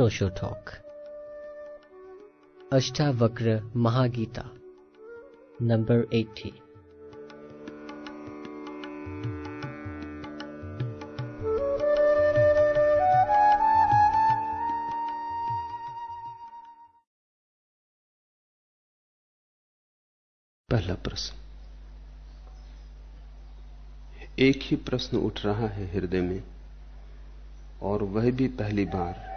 Osho Talk. Ashtavakra Mahagita, number 80. पहला प्रश्न एक ही प्रश्न उठ रहा है हृदय में और वह भी पहली बार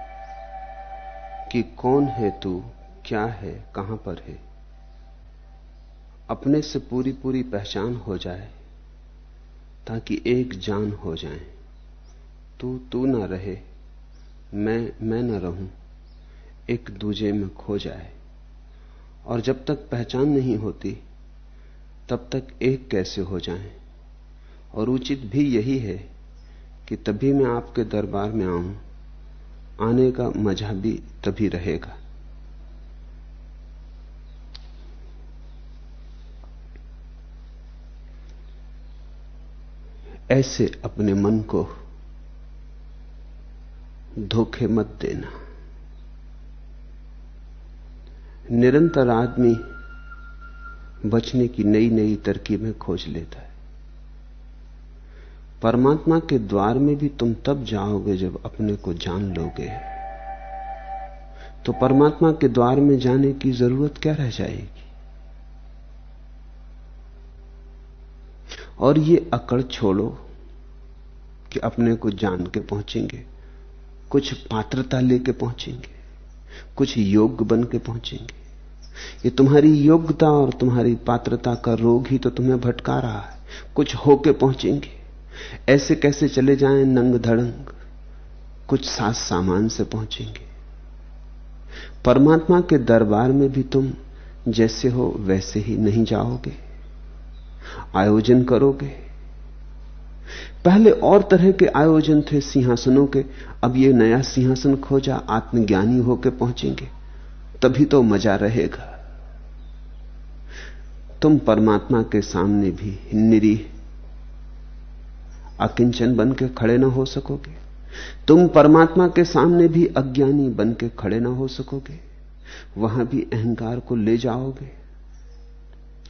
कि कौन है तू, क्या है, कहाँ पर है? अपने से पूरी पूरी पहचान हो जाए, ताकि एक जान हो जाए। तू तू ना रहे, मैं मैं न रहूँ, एक दूजे में खो जाए। और जब तक पहचान नहीं होती, तब तक एक कैसे हो जाएँ? और उचित भी यही है कि तभी मैं आपके दरबार में आऊँ। आने का मज़ा भी तभी रहेगा। ऐसे अपने मन को धोखे मत देना। निरंतर आदमी बचने की नई नई तरकीबें खोज लेता है। परमात्मा के द्वार में भी तुम तब जाओगे जब अपने को जान लोगे। तो परमात्मा के द्वार में जाने की ज़रूरत क्या रह जाएगी? और ये अकड़ छोड़ो कि अपने को जान के पहुँचेंगे, कुछ पात्रता लेके पहुँचेंगे, कुछ योग्य बन के पहुँचेंगे। ये तुम्हारी योग्यता और तुम्हारी पात्रता का रोग ही तो तुम्हें भटका रहा है, कुछ होके पहुँचेंगे। ऐसे कैसे चले जाएँ नंग धड़ंग? कुछ सास सामान से पहुँचेंगे। परमात्मा के दरबार में भी तुम जैसे हो वैसे ही नहीं जाओगे। आयोजन करोगे। पहले और तरह के आयोजन थे सिंहासनों के। अब ये नया सिंहासन खोजा, आत्मज्ञानी होकर पहुँचेंगे। तभी तो मज़ा रहेगा। तुम परमात्मा के सामने भी निरी अकिंचन बन के खड़े ना हो सकोगे। तुम परमात्मा के सामने भी अज्ञानी बन के खड़े ना हो सकोगे। वहाँ भी अहंकार को ले जाओगे।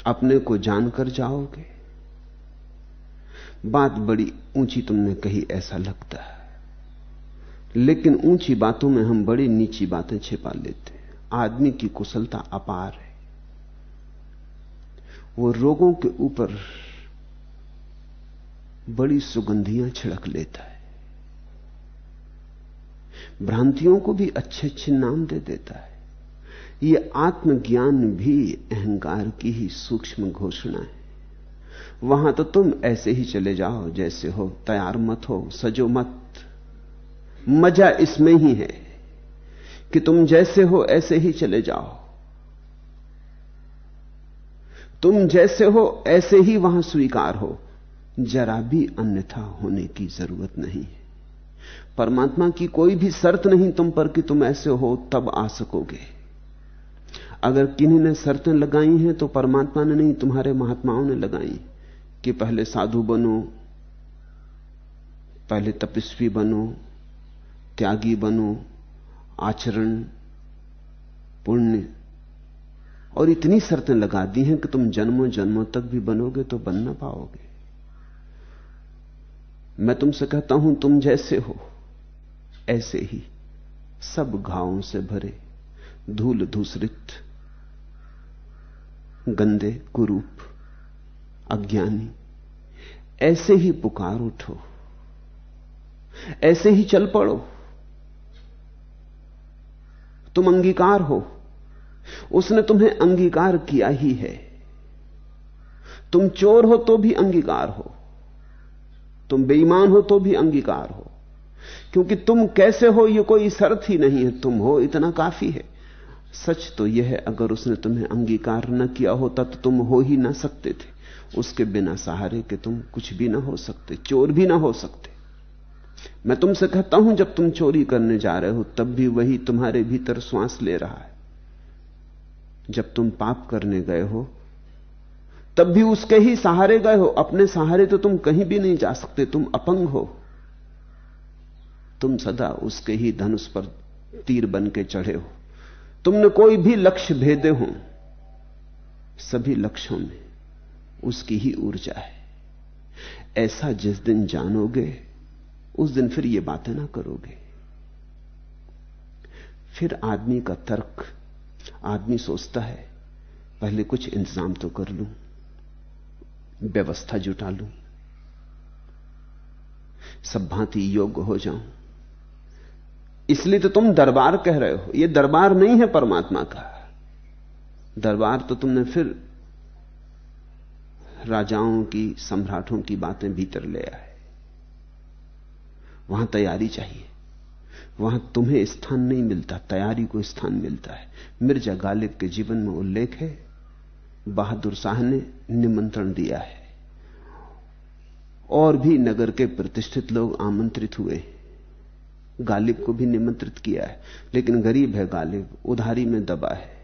अपने को जानकर जाओगे। बात बड़ी ऊँची तुमने कही, ऐसा लगता है। लेकिन ऊँची बातों में हम बड़ी नीची बातें छिपा लेते हैं। आदमी की कुशलता अपार है। वो रोगों के ऊपर बड़ी सुगंधियाँ छिड़क लेता है। भ्रांतियों को भी अच्छे अच्छे नाम दे देता है। ये आत्मज्ञान भी अहंकार की ही सूक्ष्म घोषणा है। वहाँ तो तुम ऐसे ही चले जाओ, जैसे हो, तैयार मत हो, सजो मत। मज़ा इसमें ही है कि तुम जैसे हो, ऐसे ही चले जाओ। तुम जैसे हो, ऐसे ही वहाँ स्वीकार हो। जरा भी अन्यथा होने की ज़रूरत नहीं है। परमात्मा की कोई भी शर्त नहीं तुम पर कि तुम ऐसे हो, तब आ सकोगे। अगर किन्हीं ने शर्तें लगाई हैं तो परमात्मा ने नहीं, तुम्हारे महात्माओं ने लगाई कि पहले साधु बनो, पहले तपस्वी बनो, त्यागी बनो, आचरण, पुण्य। और इतनी शर्तें लगा दी हैं कि तुम जन्मों जन्मों तक भी बनोगे तो बन ना पाओगे। मैं तुमसे कहता हूँ, तुम जैसे हो, ऐसे ही सब घावों से भरे धूल धूसरित, गंदे कुरूप, अज्ञानी, ऐसे ही पुकार उठो, ऐसे ही चल पड़ो। तुम अंगीकार हो, उसने तुम्हें अंगीकार किया ही है। तुम चोर हो तो भी अंगीकार हो। तुम बेईमान हो तो भी अंगीकार हो। क्योंकि तुम कैसे हो यह कोई शर्त ही नहीं है। तुम हो, इतना काफ़ी है। सच तो यह है, अगर उसने तुम्हें अंगीकार न किया होता तो तुम हो ही ना सकते थे। उसके बिना सहारे के तुम कुछ भी ना हो सकते, चोर भी ना हो सकते। मैं तुमसे कहता हूँ, जब तुम चोरी करने जा रहे हो, तब भी वही तुम्हारे भीतर श्वास ले रहा है। जब तुम पाप करने गए हो तब भी उसके ही सहारे गए हो। अपने सहारे तो तुम कहीं भी नहीं जा सकते, तुम अपंग हो। तुम सदा उसके ही धनुष पर तीर बन के चढ़े हो। तुमने कोई भी लक्ष्य भेदे हो, सभी लक्ष्यों में उसकी ही ऊर्जा है। ऐसा जिस दिन जानोगे, उस दिन फिर ये बातें ना करोगे। फिर आदमी का तर्क, आदमी सोचता है, पहले कुछ इंतज़ाम तो कर लूँ। व्यवस्था जुटा लूँ। सब भांति योग्य हो जाऊँ। इसलिए तो तुम दरबार कह रहे हो। यह दरबार नहीं है परमात्मा का। दरबार तो तुमने फिर राजाओं की, सम्राटों की बातें भीतर ले आए। वहाँ तैयारी चाहिए। वहाँ तुम्हें स्थान नहीं मिलता, तैयारी को स्थान मिलता है। मिर्ज़ा गालिब के जीवन में उल्लेख है। बहादुर शाह ने निमंत्रण दिया है। और भी नगर के प्रतिष्ठित लोग आमंत्रित हुए गालिब को भी निमंत्रित किया है। लेकिन गरीब है गालिब, उधारी में दबा है।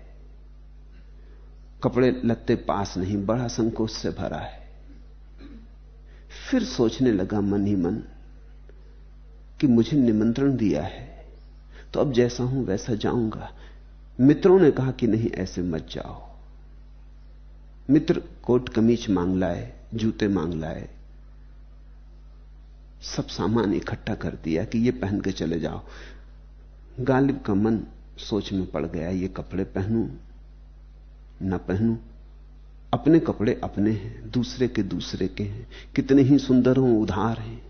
कपड़े लगते पास नहीं, बड़ा संकोच से भरा है। फिर सोचने लगा मन ही मन कि मुझे निमंत्रण दिया है। तो अब जैसा हूँ वैसा जाऊँगा। मित्रों ने कहा कि नहीं, ऐसे मत जाओ। मित्र कोट कमीज मांग लाए, जूते मांग लाए, सब सामान इकट्ठा कर दिया कि ये पहन के चले जाओ। गालिब का मन सोच में पड़ गया, ये कपड़े पहनूं, न पहनूं। अपने कपड़े अपने हैं, दूसरे के दूसरे के हैं। कितने ही सुंदर हों, उधार हैं।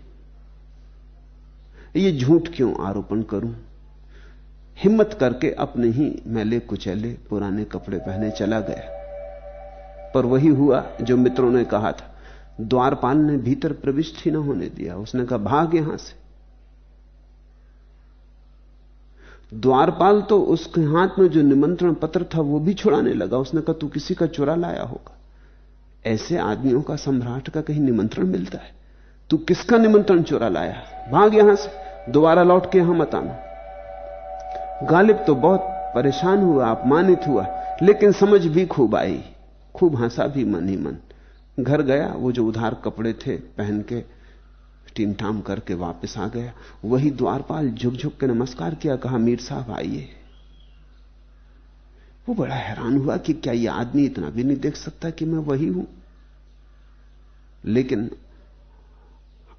ये झूठ क्यों आरोपण करूँ? हिम्मत करके अपने ही मैले कुचैले पुराने कपड़े पहने चला गया। पर वही हुआ जो मित्रों ने कहा था। द्वारपाल ने भीतर प्रविष्ट ही ना होने दिया। उसने कहा, भाग यहाँ से। द्वारपाल तो उसके हाथ में जो निमंत्रण पत्र था, वो भी छुड़ाने लगा। उसने कहा, तू किसी का चुरा लाया होगा। ऐसे आदमियों का सम्राट का कहीं निमंत्रण मिलता है। तू किसका निमंत्रण चुरा लाया? भाग यहाँ से। दोबारा लौट के यहाँ मत आना। गालिब तो बहुत परेशान हुआ, अपमानित हुआ, लेकिन समझ भी खूब आई। खूब हंसा भी मन ही मन। घर गया, वो जो उधार कपड़े थे पहन के टीम टाम करके वापस आ गया। वही द्वारपाल झुक झुक के नमस्कार किया, कहा, मीर साहब, आइए। वो बड़ा हैरान हुआ कि क्या ये आदमी इतना भी नहीं देख सकता कि मैं वही हूँ। लेकिन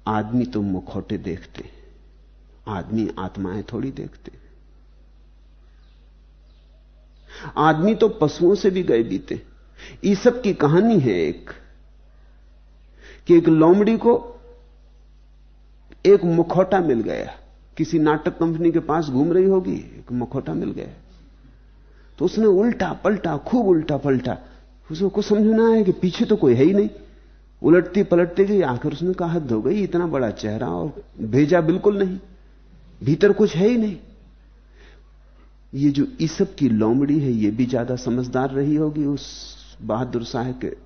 आदमी तो मुखौटे देखते, आदमी आत्माएँ थोड़ी देखते। आदमी तो पशुओं से भी गए बीते ईसब की कहानी है एक, कि एक लोमड़ी को एक मुखौटा मिल गया। किसी नाटक कंपनी के पास घूम रही होगी, एक मुखौटा मिल गया। तो उसने उल्टा पलटा खूब उल्टा पलटा उसको कुछ समझ ना आया कि पीछे तो कोई है ही नहीं। उलटती पलटती गई, आखिर उसने कहा, हद हो गई, इतना बड़ा चेहरा और भेजा बिल्कुल नहीं। भीतर कुछ है ही नहीं। ये जो ईसब की लोमड़ी है, ये भी ज़्यादा समझदार रही होगी उस बहादुर शाह के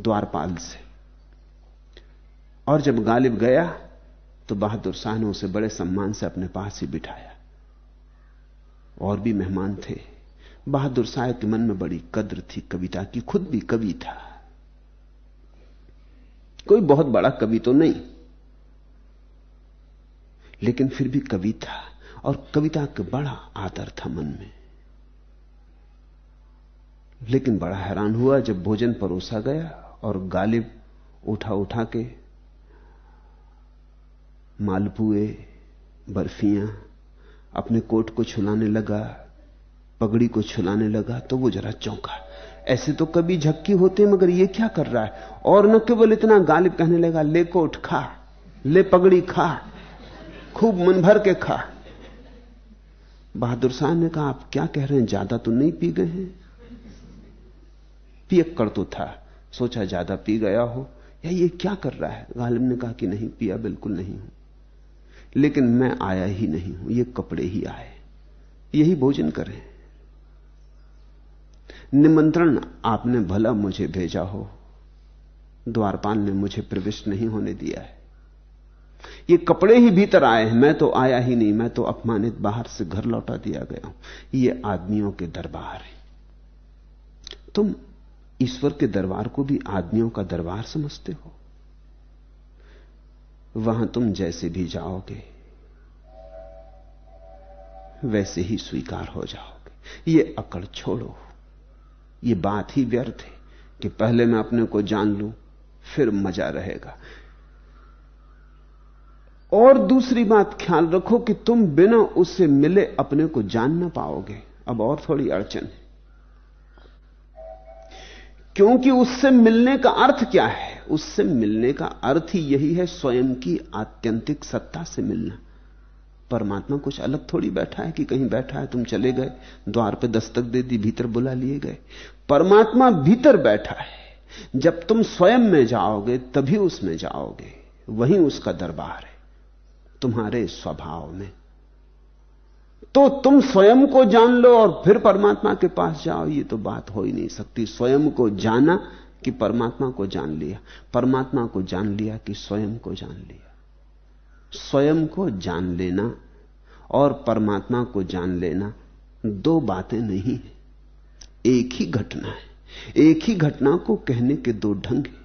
द्वारपाल से। और जब गालिब गया तो बहादुर शाह ने उसे बड़े सम्मान से अपने पास ही बिठाया। और भी मेहमान थे। बहादुर शाह के मन में बड़ी कद्र थी कविता की, खुद भी कवि था। कोई बहुत बड़ा कवि तो नहीं। लेकिन फिर भी कवि था, और कविता का बड़ा आदर था मन में। लेकिन बड़ा हैरान हुआ जब भोजन परोसा गया और गालिब उठा उठा के मालपुए, बर्फियाँ अपने कोट को छुलाने लगा, पगड़ी को छुलाने लगा तो वो जरा चौंका। ऐसे तो कभी झक्की होते, मगर ये क्या कर रहा है? और न केवल इतना गालिब कहने लगा, ले कोट खा, ले पगड़ी खा, खूब मन भर के खा। बहादुर शाह ने कहा, आप क्या कह रहे हैं? ज़्यादा तो नहीं पी गए हैं? पियक कर तो था। सोचा, ज़्यादा पी गया हो। या ये क्या कर रहा है? गालिब ने कहा कि, नहीं, पिया बिल्कुल नहीं हूँ। लेकिन मैं आया ही नहीं हूँ। ये कपड़े ही आए। यही भोजन करें। निमंत्रण आपने भला मुझे भेजा हो। द्वारपाल ने मुझे प्रविष्ट नहीं होने दिया है। ये कपड़े ही भीतर आए हैं। मैं तो आया ही नहीं। मैं तो अपमानित बाहर से घर लौटा दिया गया हूँ। ये आदमियों के दरबार है। तुम ईश्वर के दरबार को भी आदमियों का दरबार समझते हो। वहाँ तुम जैसे भी जाओगे, वैसे ही स्वीकार हो जाओगे। ये अकड़ छोड़ो। ये बात ही व्यर्थ है कि पहले मैं अपने को जान लू, फिर मज़ा रहेगा। और दूसरी बात, ख्याल रखो कि तुम बिना उससे मिले अपने को जान ना पाओगे। अब और थोड़ी अड़चन है। क्योंकि उससे मिलने का अर्थ क्या है? उससे मिलने का अर्थ ही यही है स्वयं की आत्यंतिक सत्ता से मिलना। परमात्मा कुछ अलग थोड़ी बैठा है कि कहीं बैठा है, तुम चले गए, द्वार पे दस्तक दे दी, भीतर बुला लिए गए। परमात्मा भीतर बैठा है। जब तुम स्वयं में जाओगे, तभी उसमें जाओगे। वहीं उसका दरबार है, तुम्हारे स्वभाव में। तो तुम स्वयं को जान लो और फिर परमात्मा के पास जाओ। ये तो बात हो ही नहीं सकती। स्वयं को जाना कि परमात्मा को जान लिया। परमात्मा को जान लिया कि स्वयं को जान लिया। स्वयं को जान लेना और परमात्मा को जान लेना दो बातें नहीं है। एक ही घटना है। एक ही घटना को कहने के दो ढंग हैं।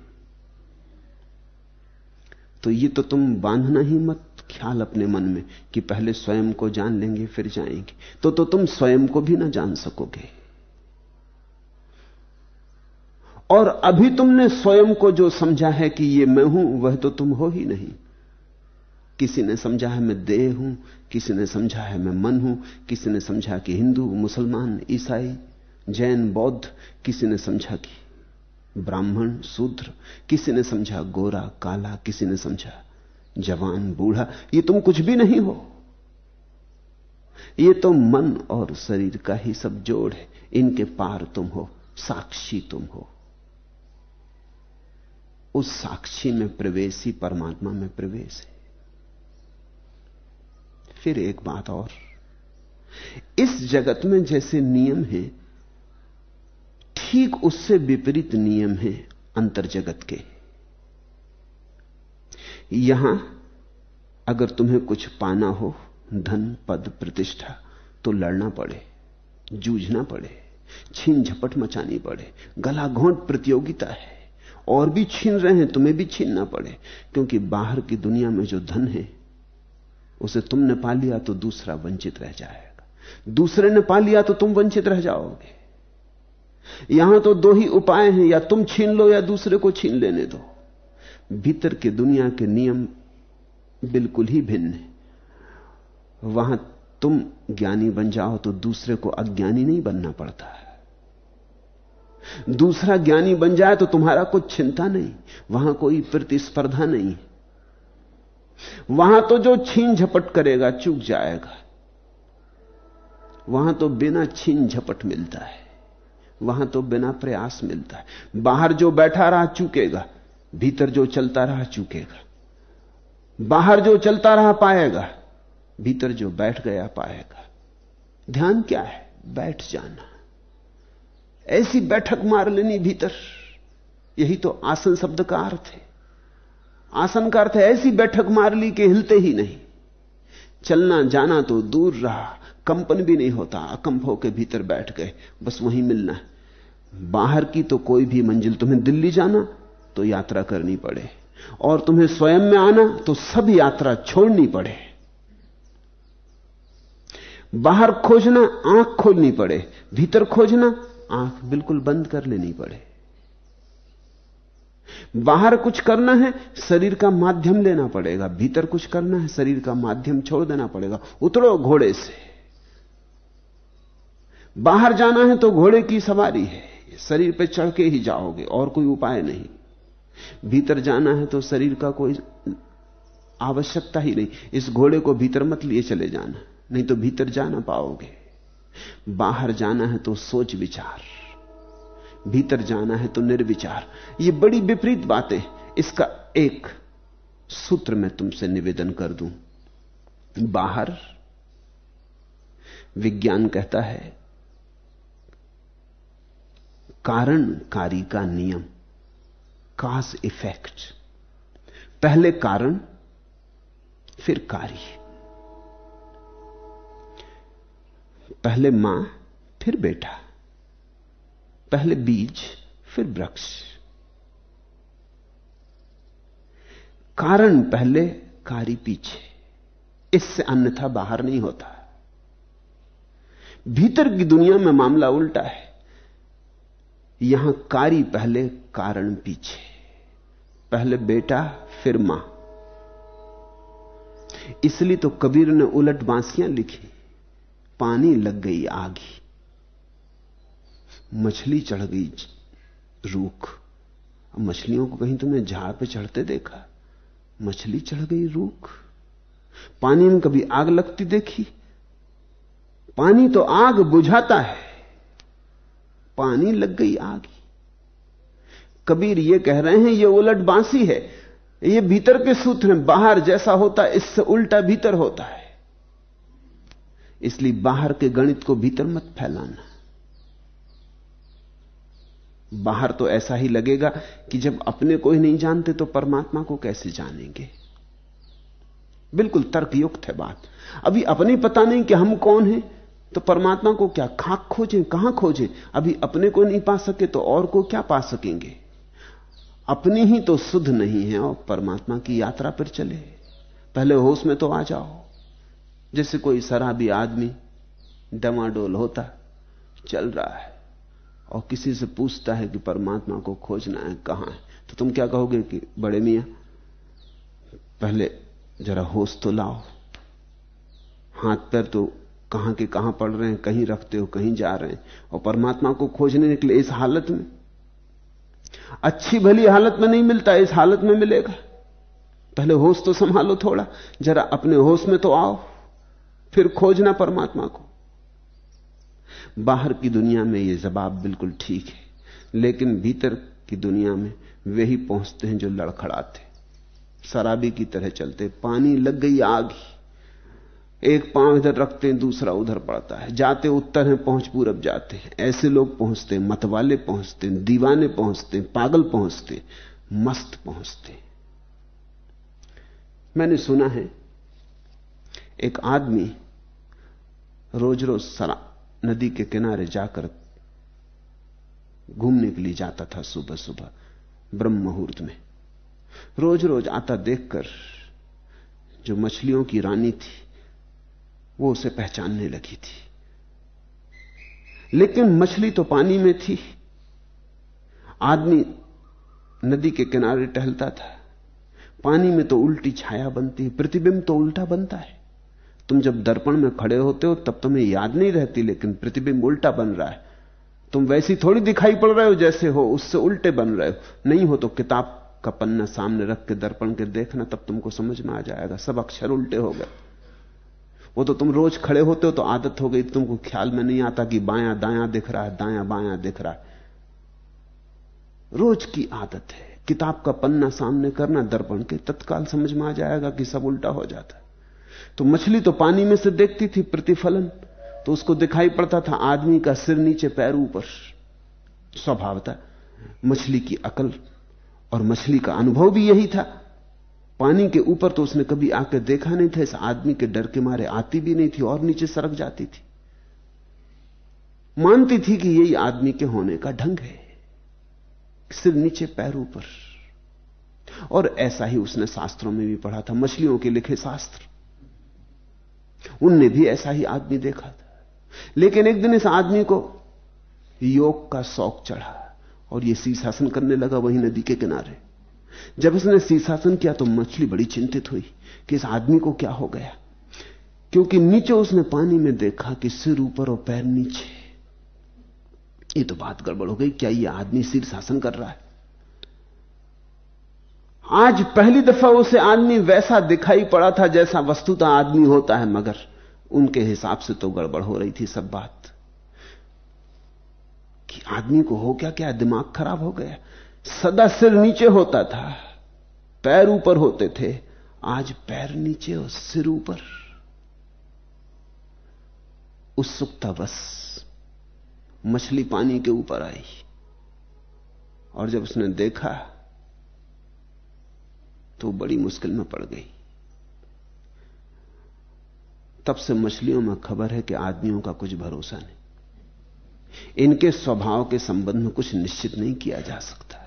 तो ये तो तुम बांधना ही मत। ख्याल अपने मन में कि पहले स्वयं को जान लेंगे, फिर जाएँगे। तो तो तुम स्वयं को भी ना जान सकोगे। और अभी तुमने स्वयं को जो समझा है कि ये मैं हूँ, वह तो तुम हो ही नहीं। किसी ने समझा है मैं देह हूँ, किसी ने समझा है मैं मन हूँ, किसी ने समझा कि हिंदू, मुसलमान, ईसाई, जैन, बौद्ध, किसी ने समझा कि ब्राह्मण, शूद्र, किसी ने समझा गोरा, काला, किसी ने समझा जवान बूढ़ा, ये तुम कुछ भी नहीं हो। ये तो मन और शरीर का ही सब जोड़ है। इनके पार तुम हो, साक्षी तुम हो। उस साक्षी में प्रवेश ही परमात्मा में प्रवेश है। फिर एक बात और। इस जगत में जैसे नियम है, ठीक उससे विपरीत नियम है अंतर जगत के। यहाँ अगर तुम्हें कुछ पाना हो, धन, पद, प्रतिष्ठा तो लड़ना पड़े, जूझना पड़े, छीन झपट मचानी पड़े गला घोंट प्रतियोगिता है, और भी छीन रहे हैं, तुम्हें भी छीनना पड़े, क्योंकि बाहर की दुनिया में जो धन है, उसे तुमने पा लिया तो दूसरा वंचित रह जाएगा। दूसरे ने पा लिया तो तुम वंचित रह जाओगे। यहाँ तो दो ही उपाय हैं, या तुम छीन लो या दूसरे को छीन लेने दो। भीतर के दुनिया के नियम बिल्कुल ही भिन्न है। वहाँ तुम ज्ञानी बन जाओ तो दूसरे को अज्ञानी नहीं बनना पड़ता। है दूसरा ज्ञानी बन जाए तो तुम्हारा कुछ चिंता नहीं, वहाँ कोई प्रतिस्पर्धा नहीं। वहाँ तो जो छीन झपट करेगा चूक जाएगा। वहाँ तो बिना छीन झपट मिलता है, वहाँ तो बिना प्रयास मिलता है। बाहर जो बैठा रहा चूकेगा भीतर जो चलता रहा चूकेगा, बाहर जो चलता रहा पाएगा, भीतर जो बैठ गया पाएगा। ध्यान क्या है? बैठ जाना। ऐसी बैठक मार लेनी भीतर। यही तो आसन शब्द का अर्थ है। आसन का अर्थ ऐसी बैठक मार ली कि हिलते ही नहीं। चलना जाना तो दूर रहा, कंपन भी नहीं होता, अकंप होकर भीतर बैठ गए, बस वहीं मिलना। है बाहर की तो कोई भी मंजिल, तुम्हें दिल्ली जाना तो यात्रा करनी पड़े। और तुम्हें स्वयं में आना तो सब यात्रा छोड़नी पड़े। बाहर खोजना, आँख खोलनी पड़े। भीतर खोजना, आँख बिल्कुल बंद कर लेनी पड़े। बाहर कुछ करना है, शरीर का माध्यम लेना पड़ेगा। भीतर कुछ करना है, शरीर का माध्यम छोड़ देना पड़ेगा। उतरो घोड़े से। बाहर जाना है तो घोड़े की सवारी है। शरीर पे चढ़ के ही जाओगे, और कोई उपाय नहीं। भीतर जाना है तो शरीर का कोई आवश्यकता ही नहीं। इस घोड़े को भीतर मत लिए चले जाना, नहीं तो भीतर जा ना पाओगे। बाहर जाना है तो सोच विचार, भीतर जाना है तो निर्विचार। ये बड़ी विपरीत बातें, इसका एक सूत्र मैं तुमसे निवेदन कर दूँ। बाहर, विज्ञान कहता है कारण कारणकारी का नियम। काज इफ़ेक्ट पहले कारण, फिर कार्य। पहले माँ, फिर बेटा। पहले बीज, फिर वृक्ष। कारण पहले, कार्य पीछे। इससे अन्यथा बाहर नहीं होता। भीतर की दुनिया में मामला उल्टा है। यहाँ कारी पहले कारण पीछे, पहले बेटा, फिर माँ। इसलिए तो कबीर ने उलट बांसियाँ लिखी, पानी लग गई आगी। मछली चढ़ गई रूख। मछलियों को कहीं तुमने झाड़ पे चढ़ते देखा? मछली चढ़ गई रूख। पानी में कभी आग लगती देखी? पानी तो आग बुझाता है। पानी लग गई आग कबीर ये कह रहे हैं, ये उलट बांसी है। ये भीतर के सूत्र हैं, बाहर जैसा होता है, इससे उल्टा भीतर होता है। इसलिए बाहर के गणित को भीतर मत फैलाना। बाहर तो ऐसा ही लगेगा कि जब अपने को ही नहीं जानते तो परमात्मा को कैसे जानेंगे? बिल्कुल तर्कयुक्त है बात। अभी अपने पता नहीं कि हम कौन हैं तो परमात्मा को क्या खाक खोजें, कहाँ खोजें? अभी अपने को नहीं पा सके तो और को क्या पा सकेंगे? अपनी ही तो शुद्ध नहीं है और परमात्मा की यात्रा पर चले। पहले होश में तो आ जाओ। जैसे कोई शराबी आदमी डमाडोल होता, चल रहा है और किसी से पूछता है कि परमात्मा को खोजना है, कहाँ है? तो तुम क्या कहोगे कि, बड़े मियाँ, पहले जरा होश तो लाओ। हाथ पैर तो कहाँ के कहाँ पढ़ रहे हैं, कहीं रखते हो, कहीं जा रहे हैं। और परमात्मा को खोजने निकले, इस हालत में। अच्छी भली हालत में नहीं मिलता, इस हालत में मिलेगा। पहले होश तो संभालो थोड़ा, जरा अपने होश में तो आओ, फिर खोजना परमात्मा को। बाहर की दुनिया में यह जवाब बिल्कुल ठीक है, लेकिन भीतर की दुनिया में वे ही पहुँचते हैं जो लड़खड़ाते। शराबी की तरह चलते, पानी लग गई आग एक पाँव इधर रखते हैं, दूसरा उधर पड़ता है। जाते उत्तर हैं, पहुँच पूरब जाते हैं। ऐसे लोग पहुँचते हैं, मतवाले पहुँचते हैं, दीवाने पहुँचते हैं, पागल पहुँचते मस्त पहुँचते मैंने सुना है, एक आदमी रोज रोज सरा नदी के किनारे जाकर घूमने के लिए जाता था सुबह सुबह ब्रह्म मुहूर्त में। रोज रोज आता देखकर जो मछलियों की रानी थी वो उसे पहचानने लगी थी। लेकिन मछली तो पानी में थी। आदमी नदी के किनारे टहलता था। पानी में तो उल्टी छाया बनती है, प्रतिबिंब तो उल्टा बनता है। तुम जब दर्पण में खड़े होते हो, तब तुम्हें याद नहीं रहती, लेकिन प्रतिबिंब उल्टा बन रहा है। तुम वैसी थोड़ी दिखाई पड़ रहे हो जैसे हो, उससे उल्टे बन रहे हो। नहीं हो तो किताब का पन्ना सामने रख के दर्पण के देखना, तब तुमको समझ में आ जाएगा, सब अक्षर उल्टे हो गए। वो तो तुम रोज खड़े होते हो तो आदत हो गई तुमको ख्याल में नहीं आता कि बायां दायां दिख रहा है, दायां बायां दिख रहा है। रोज की आदत है। किताब का पन्ना सामने करना दर्पण के तत्काल समझ में आ जाएगा कि सब उल्टा हो जाता तो मछली तो पानी में से देखती थी प्रतिफलन तो उसको दिखाई पड़ता था आदमी का सिर नीचे पैर ऊपर। स्वभावता मछली की अकल और मछली का अनुभव भी यही था। पानी के ऊपर तो उसने कभी आकर देखा नहीं था, इस आदमी के डर के मारे आती भी नहीं थी और नीचे सरक जाती थी। मानती थी कि यही आदमी के होने का ढंग है सिर नीचे पैर ऊपर और ऐसा ही उसने शास्त्रों में भी पढ़ा था, मछलियों के लिखे शास्त्र। उनने भी ऐसा ही आदमी देखा था। लेकिन एक दिन इस आदमी को योग का शौक चढ़ा और यह शीर्षासन करने लगा वही नदी के किनारे। जब उसने शीर्षासन किया तो मछली बड़ी चिंतित हुई कि इस आदमी को क्या हो गया। क्योंकि नीचे उसने पानी में देखा कि सिर ऊपर और पैर नीचे। ये तो बात गड़बड़ हो गई, क्या ये आदमी शीर्षासन कर रहा है? आज पहली दफ़ा उसे आदमी वैसा दिखाई पड़ा था जैसा वस्तुतः आदमी होता है, मगर उनके हिसाब से तो गड़बड़ हो रही थी सब बात। कि आदमी को हो क्या? क्या दिमाग खराब हो गया? सदा सिर नीचे होता था, पैर ऊपर होते थे, आज पैर नीचे और सिर ऊपर। उत्सुकता बस मछली पानी के ऊपर आई, और जब उसने देखा तो बड़ी मुश्किल में पड़ गई। तब से मछलियों में खबर है कि आदमियों का कुछ भरोसा नहीं। इनके स्वभाव के संबंध में कुछ निश्चित नहीं किया जा सकता।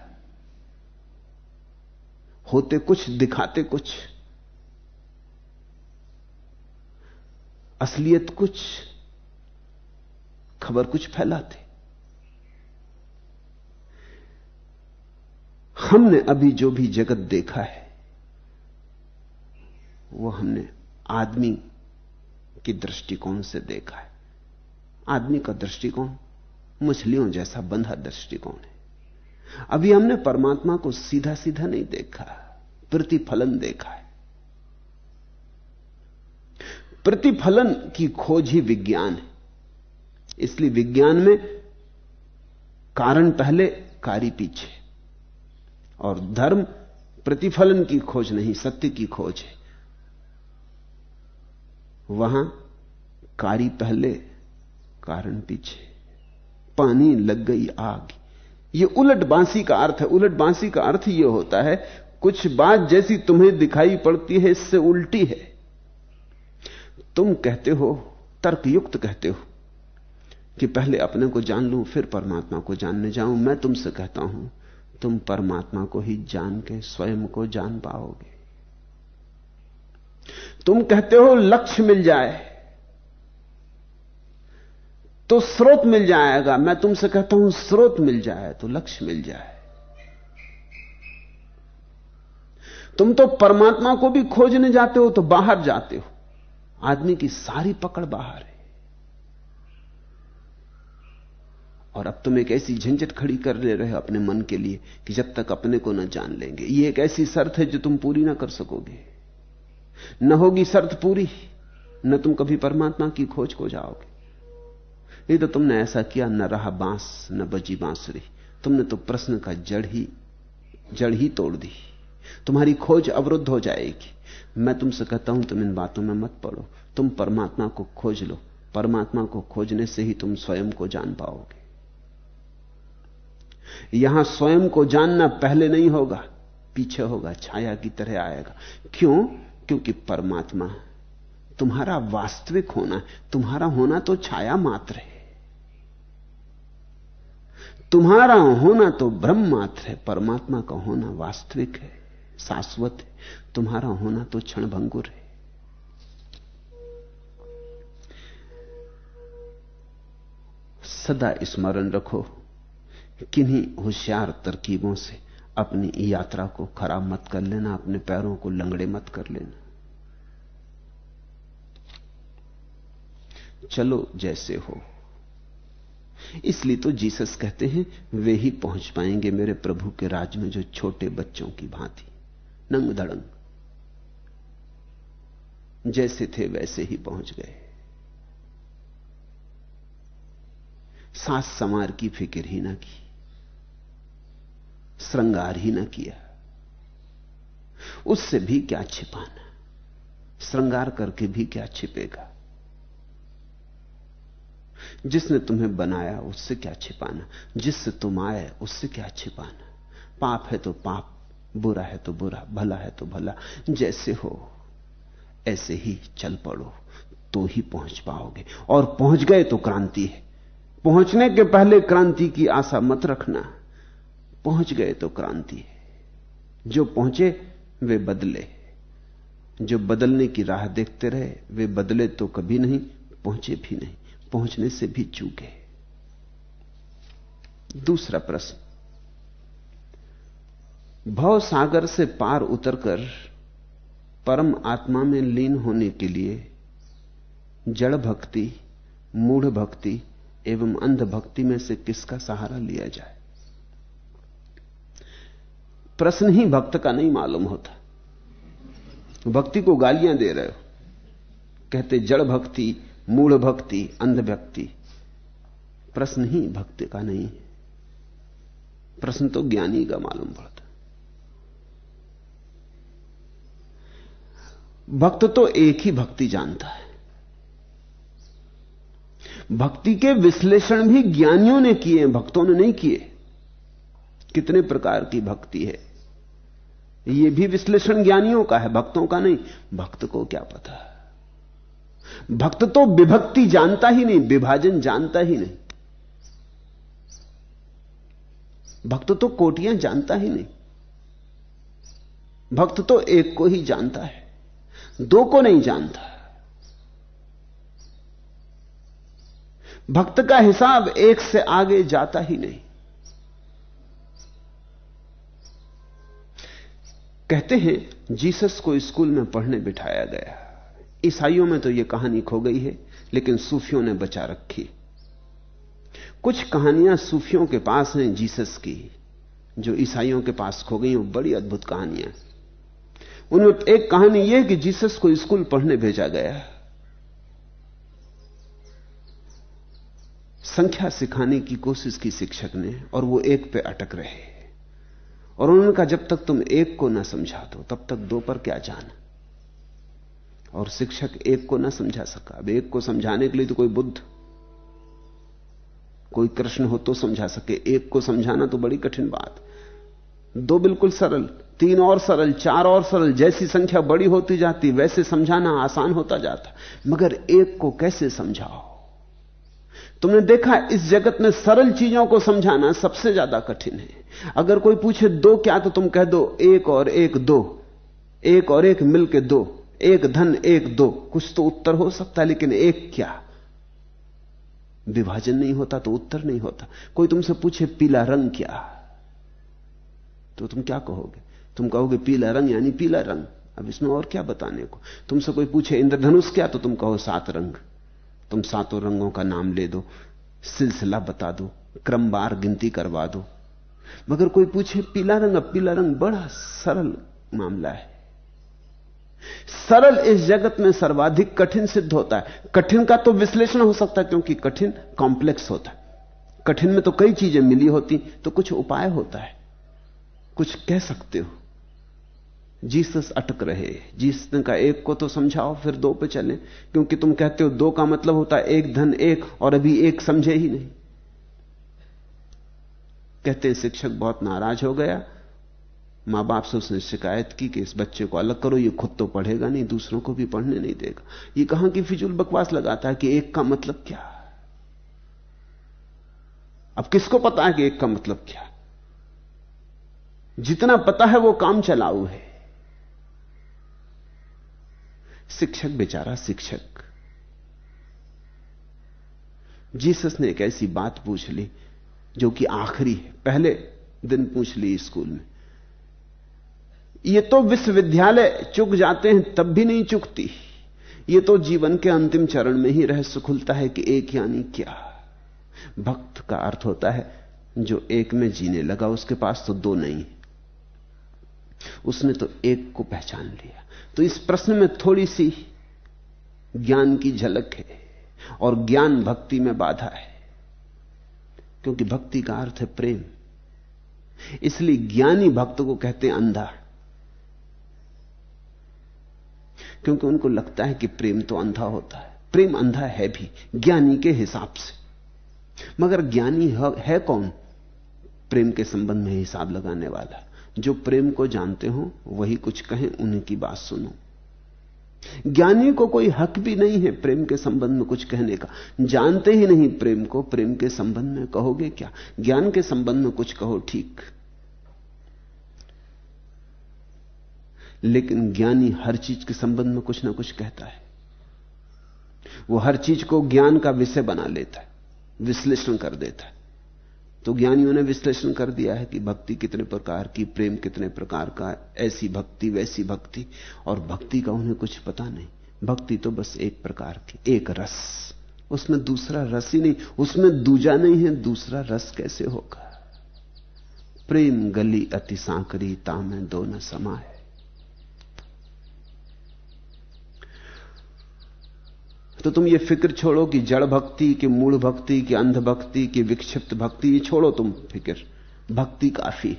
होते कुछ, दिखाते कुछ। असलियत कुछ, खबर कुछ फैलाते। हमने अभी जो भी जगत देखा है, वो हमने आदमी की दृष्टिकोण से देखा है। आदमी का दृष्टिकोण मछलियों जैसा बंधा दृष्टिकोण है। अभी हमने परमात्मा को सीधा सीधा नहीं देखा। प्रतिफलन देखा है। प्रतिफलन की खोज ही विज्ञान है। इसलिए विज्ञान में कारण पहले कार्य पीछे। और धर्म प्रतिफलन की खोज नहीं, सत्य की खोज है। वहाँ कार्य पहले, कारण पीछे। पानी लग गई आग। ये उलट बांसी का अर्थ है। उलट बांसी का अर्थ यह होता है कुछ बात जैसी तुम्हें दिखाई पड़ती है, इससे उल्टी है। तुम कहते हो, तर्कयुक्त कहते हो, कि पहले अपने को जान लूँ, फिर परमात्मा को जानने जाऊँ। मैं तुमसे कहता हूँ, तुम परमात्मा को ही जान के, स्वयं को जान पाओगे। तुम कहते हो, लक्ष्य मिल जाए तो स्रोत मिल जाएगा। मैं तुमसे कहता हूँ, स्रोत मिल जाए तो लक्ष्य मिल जाए। तुम तो परमात्मा को भी खोजने जाते हो तो बाहर जाते हो। आदमी की सारी पकड़ बाहर है। और अब तुम एक ऐसी झंझट खड़ी कर ले रहे हो अपने मन के लिए कि जब तक अपने को न जान लेंगे। ये एक ऐसी शर्त है जो तुम पूरी ना कर सकोगे। न होगी शर्त पूरी, न तुम कभी परमात्मा की खोज को जाओगे। नहीं तो तुमने ऐसा किया, न रहा बाँस, न बजी बांसुरी। तुमने तो प्रश्न का जड़ ही जड़ ही तोड़ दी। तुम्हारी खोज अवरुद्ध हो जाएगी। मैं तुमसे कहता हूँ, तुम इन बातों में मत पड़ो। तुम परमात्मा को खोज लो। परमात्मा को खोजने से ही तुम स्वयं को जान पाओगे। यहाँ स्वयं को जानना पहले नहीं होगा, पीछे होगा, छाया की तरह आएगा। क्यों? क्योंकि परमात्मा तुम्हारा वास्तविक होना तुम्हारा होना तो छाया मात्र है। तुम्हारा होना तो ब्रह्म मात्र है। परमात्मा का होना वास्तविक है। शाश्वत है। तुम्हारा होना तो क्षण भंगुर है। सदा स्मरण रखो किन्हीं होशियार तरकीबों से अपनी यात्रा को खराब मत कर लेना, अपने पैरों को लंगड़े मत कर लेना। चलो जैसे हो। इसलिए तो जीसस कहते हैं, वे ही पहुँच पाएँगे मेरे प्रभु के राज में जो छोटे बच्चों की भांति। नंग धड़ंग। जैसे थे वैसे ही पहुँच गए। सास समार की फ़िक्र ही ना की। श्रृंगार ही ना किया। उससे भी क्या छिपाना? श्रृंगार करके भी क्या छिपेगा? जिसने तुम्हें बनाया उससे क्या छिपाना? जिससे तुम आए उससे क्या छिपाना? पाप है तो पाप बुरा है तो बुरा, भला है तो भला। जैसे हो, ऐसे ही चल पड़ो तो ही पहुँच पाओगे। और पहुँच गए तो क्रांति है। पहुँचने के पहले क्रांति की आशा मत रखना। पहुँच गए तो क्रांति है। जो पहुँचे, वे बदले। जो बदलने की राह देखते रहे, वे बदले तो कभी नहीं, पहुँचे भी नहीं। पहुँचने से भी चूके। दूसरा प्रश्न भव सागर से पार उतरकर परम आत्मा में लीन होने के लिए जड़ भक्ति, मूढ़ भक्ति एवं अंध भक्ति में से किसका सहारा लिया जाए? प्रश्न ही भक्त का नहीं मालूम होता। भक्ति को गालियाँ दे रहे हो। कहते जड़ भक्ति, मूढ़ भक्ति, अंध भक्ति। प्रश्न ही भक्ति का नहीं है। प्रश्न तो ज्ञानी का मालूम पड़ता। भक्त तो एक ही भक्ति जानता है। भक्ति के विश्लेषण भी ज्ञानियों ने किए भक्तों ने नहीं किए। कितने प्रकार की भक्ति है। यह भी विश्लेषण ज्ञानियों का है, भक्तों का नहीं। भक्त को क्या पता? भक्त तो विभक्ति जानता ही नहीं, विभाजन जानता ही नहीं। भक्त तो कोटियाँ जानता ही नहीं। भक्त तो एक को ही जानता है। दो को नहीं जानता। भक्त का हिसाब एक से आगे जाता ही नहीं। कहते हैं, जीसस को स्कूल में पढ़ने बिठाया गया। ईसाइयों में तो यह कहानी खो गई है, लेकिन सूफियों ने बचा रखी। कुछ कहानियाँ सूफियों के पास हैं, जीसस की, जो ईसाइयों के पास खो गई, वो बड़ी अद्भुत कहानियाँ उनमें एक कहानी यह कि जीसस को स्कूल पढ़ने भेजा गया संख्या सिखाने की कोशिश की शिक्षक ने और वो एक पे अटक रहे। और उन्होंने कहा, जब तक तुम एक को ना समझा दो तब तक दो पर क्या जाना? और शिक्षक एक को ना समझा सका। अब एक को समझाने के लिए तो कोई बुद्ध, कोई कृष्ण हो तो समझा सके। एक को समझाना तो बड़ी कठिन बात। दो बिल्कुल सरल, तीन और सरल, चार और सरल, जैसी संख्या बड़ी होती जाती, वैसे समझाना आसान होता जाता। मगर एक को कैसे समझाओ? तुमने देखा इस जगत में सरल चीज़ों को समझाना सबसे ज़्यादा कठिन है। अगर कोई पूछे, दो क्या? तो तुम कह दो, एक और एक दो, एक और एक मिलके दो, एक धन, एक दो। कुछ तो उत्तर हो सकता है, लेकिन एक क्या? विभाजन नहीं होता तो उत्तर नहीं होता। कोई तुमसे पूछे, पीला रंग क्या? तो तुम क्या कहोगे? तुम कहोगे पीला रंग यानी पीला रंग। अब इसमें और क्या बताने को? तुमसे कोई पूछे, इंद्रधनुष क्या? तो तुम कहो सात रंग। तुम सातों रंगों का नाम ले दो, सिलसिला बता दो, क्रमवार गिनती करवा दो। मगर कोई पूछे, पीला रंग, अब पीला रंग बड़ा सरल मामला है। सरल इस जगत में सर्वाधिक कठिन सिद्ध होता है। कठिन का तो विश्लेषण हो सकता है, क्योंकि कठिन कॉम्प्लेक्स होता है। कठिन में तो कई चीज़ें मिली होती तो कुछ उपाय होता है। कुछ कह सकते हो। जीसस अटक रहे। जीसस कहा, एक को तो समझाओ, फिर दो पे चले। क्योंकि तुम कहते हो, दो का मतलब होता है एक धन एक, और अभी एक समझे ही नहीं। कहते हैं, शिक्षक बहुत नाराज़ हो गया। माँ बाप से उसने शिकायत की कि इस बच्चे को अलग करो, ये खुद तो पढ़ेगा नहीं, दूसरों को भी पढ़ने नहीं देगा। ये कहाँ की फिजूल बकवास लगाता है कि एक का मतलब क्या? अब किसको पता है कि एक का मतलब क्या? जितना पता है वो काम चलाऊ है। शिक्षक बेचारा शिक्षक। जीसस ने एक ऐसी बात पूछ ली, जो कि आखिरी है। पहले दिन पूछ ली स्कूल में, ये तो विश्वविद्यालय चुक जाते हैं, तब भी नहीं चुकती। ये तो जीवन के अंतिम चरण में ही रहस्य खुलता है कि एक यानी क्या। भक्त का अर्थ होता है, जो एक में जीने लगा, उसके पास तो दो नहीं उसने तो एक को पहचान लिया। तो इस प्रश्न में थोड़ी सी ज्ञान की झलक है और ज्ञान भक्ति में बाधा है। क्योंकि भक्ति का अर्थ है प्रेम। इसलिए ज्ञानी भक्त को कहते हैं अंधा क्योंकि उनको लगता है कि प्रेम तो अंधा होता है। प्रेम अंधा है भी, ज्ञानी के हिसाब से। मगर ज्ञानी है कौन? प्रेम के संबंध में हिसाब लगाने वाला। जो प्रेम को जानते हो, वही कुछ कहें उन्हीं की बात सुनो। ज्ञानी को कोई हक भी नहीं है प्रेम के संबंध में कुछ कहने का। जानते ही नहीं प्रेम को, प्रेम के संबंध में कहोगे क्या? ज्ञान के संबंध में कुछ कहो, ठीक। लेकिन ज्ञानी हर चीज़ के संबंध में कुछ ना कुछ कहता है। वो हर चीज़ को ज्ञान का विषय बना लेता है, विश्लेषण कर देता है। तो ज्ञानियों ने विश्लेषण कर दिया है कि भक्ति कितने प्रकार की, प्रेम कितने प्रकार का, ऐसी भक्ति, वैसी भक्ति, और भक्ति का उन्हें कुछ पता नहीं। भक्ति तो बस एक प्रकार की, एक रस। उसमें दूसरा रस ही नहीं, उसमें दूजा नहीं है, दूसरा रस कैसे होगा? प्रेम गली अति सांकरी, तामे दो न समाए तो तुम ये फ़िक्र छोड़ो कि जड़ भक्ति, कि मूल भक्ति, कि अंध भक्ति, कि विक्षिप्त भक्ति, ये छोड़ो तुम फ़िक्र। भक्ति काफ़ी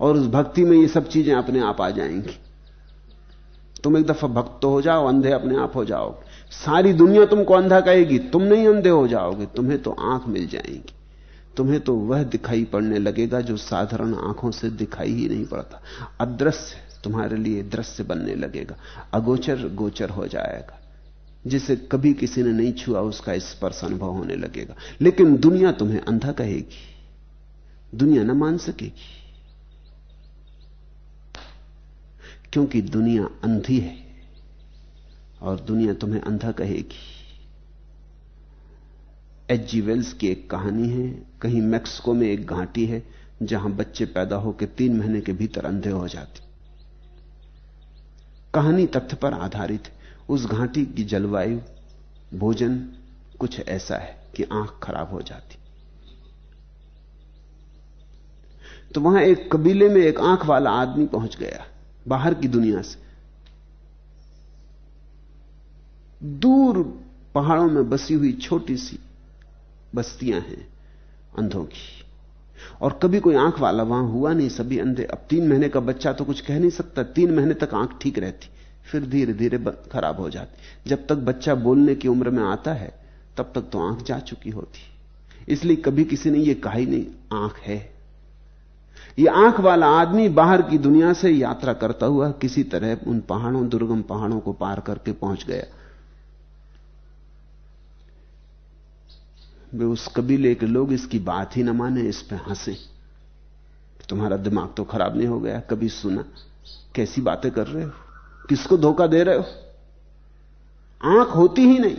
और उस भक्ति में ये सब चीज़ें अपने आप आ जाएँगी। तुम एक दफ़ा भक्त हो जाओ, अंधे अपने आप हो जाओगे। सारी दुनिया तुमको अंधा कहेगी, तुम नहीं अंधे हो जाओगे, तुम्हें तो आँख मिल जाएँगी। तुम्हें तो वह दिखाई पड़ने लगेगा जो साधारण आँखों से दिखाई ही नहीं पड़ता। अदृश्य तुम्हारे लिए दृश्य बनने लगेगा। अगोचर गोचर हो जाएगा। जिसे कभी किसी ने नहीं छुआ, उसका स्पर्श अनुभव होने लगेगा। लेकिन दुनिया तुम्हें अंधा कहेगी। दुनिया न मान सकेगी। क्योंकि दुनिया अंधी है और दुनिया तुम्हें अंधा कहेगी। एच जी वेल्स की एक कहानी है। कहीं मैक्सिको में एक घाटी है, जहाँ बच्चे पैदा होकर तीन महीने के भीतर अंधे हो जाते। कहानी तथ्य पर आधारित है। उस घाटी की जलवायु, भोजन कुछ ऐसा है कि आँख खराब हो जाती। तो वहाँ एक कबीले में एक आँख वाला आदमी पहुँच गया, बाहर की दुनिया से। दूर पहाड़ों में बसी हुई छोटी सी बस्तियाँ हैं अंधों की। और कभी कोई आँख वाला वहाँ हुआ नहीं, सभी अंधे, अब तीन महीने का बच्चा तो कुछ कह नहीं सकता, तीन महीने तक आँख ठीक रहती। फिर धीरे धीरे खराब हो जाती। जब तक बच्चा बोलने की उम्र में आता है, तब तक तो आँख जा चुकी होती। इसलिए कभी किसी ने यह कहा ही नहीं, आँख है। यह आँख वाला आदमी बाहर की दुनिया से यात्रा करता हुआ किसी तरह उन पहाड़ों, दुर्गम पहाड़ों को पार करके पहुँच गया। वे उस कबीले के लोग इसकी बात ही ना माने, इस पे हंसे। तुम्हारा दिमाग तो खराब नहीं हो गया, कभी सुना। कैसी बातें कर रहे हो? किसको धोखा दे रहे हो? आँख होती ही नहीं।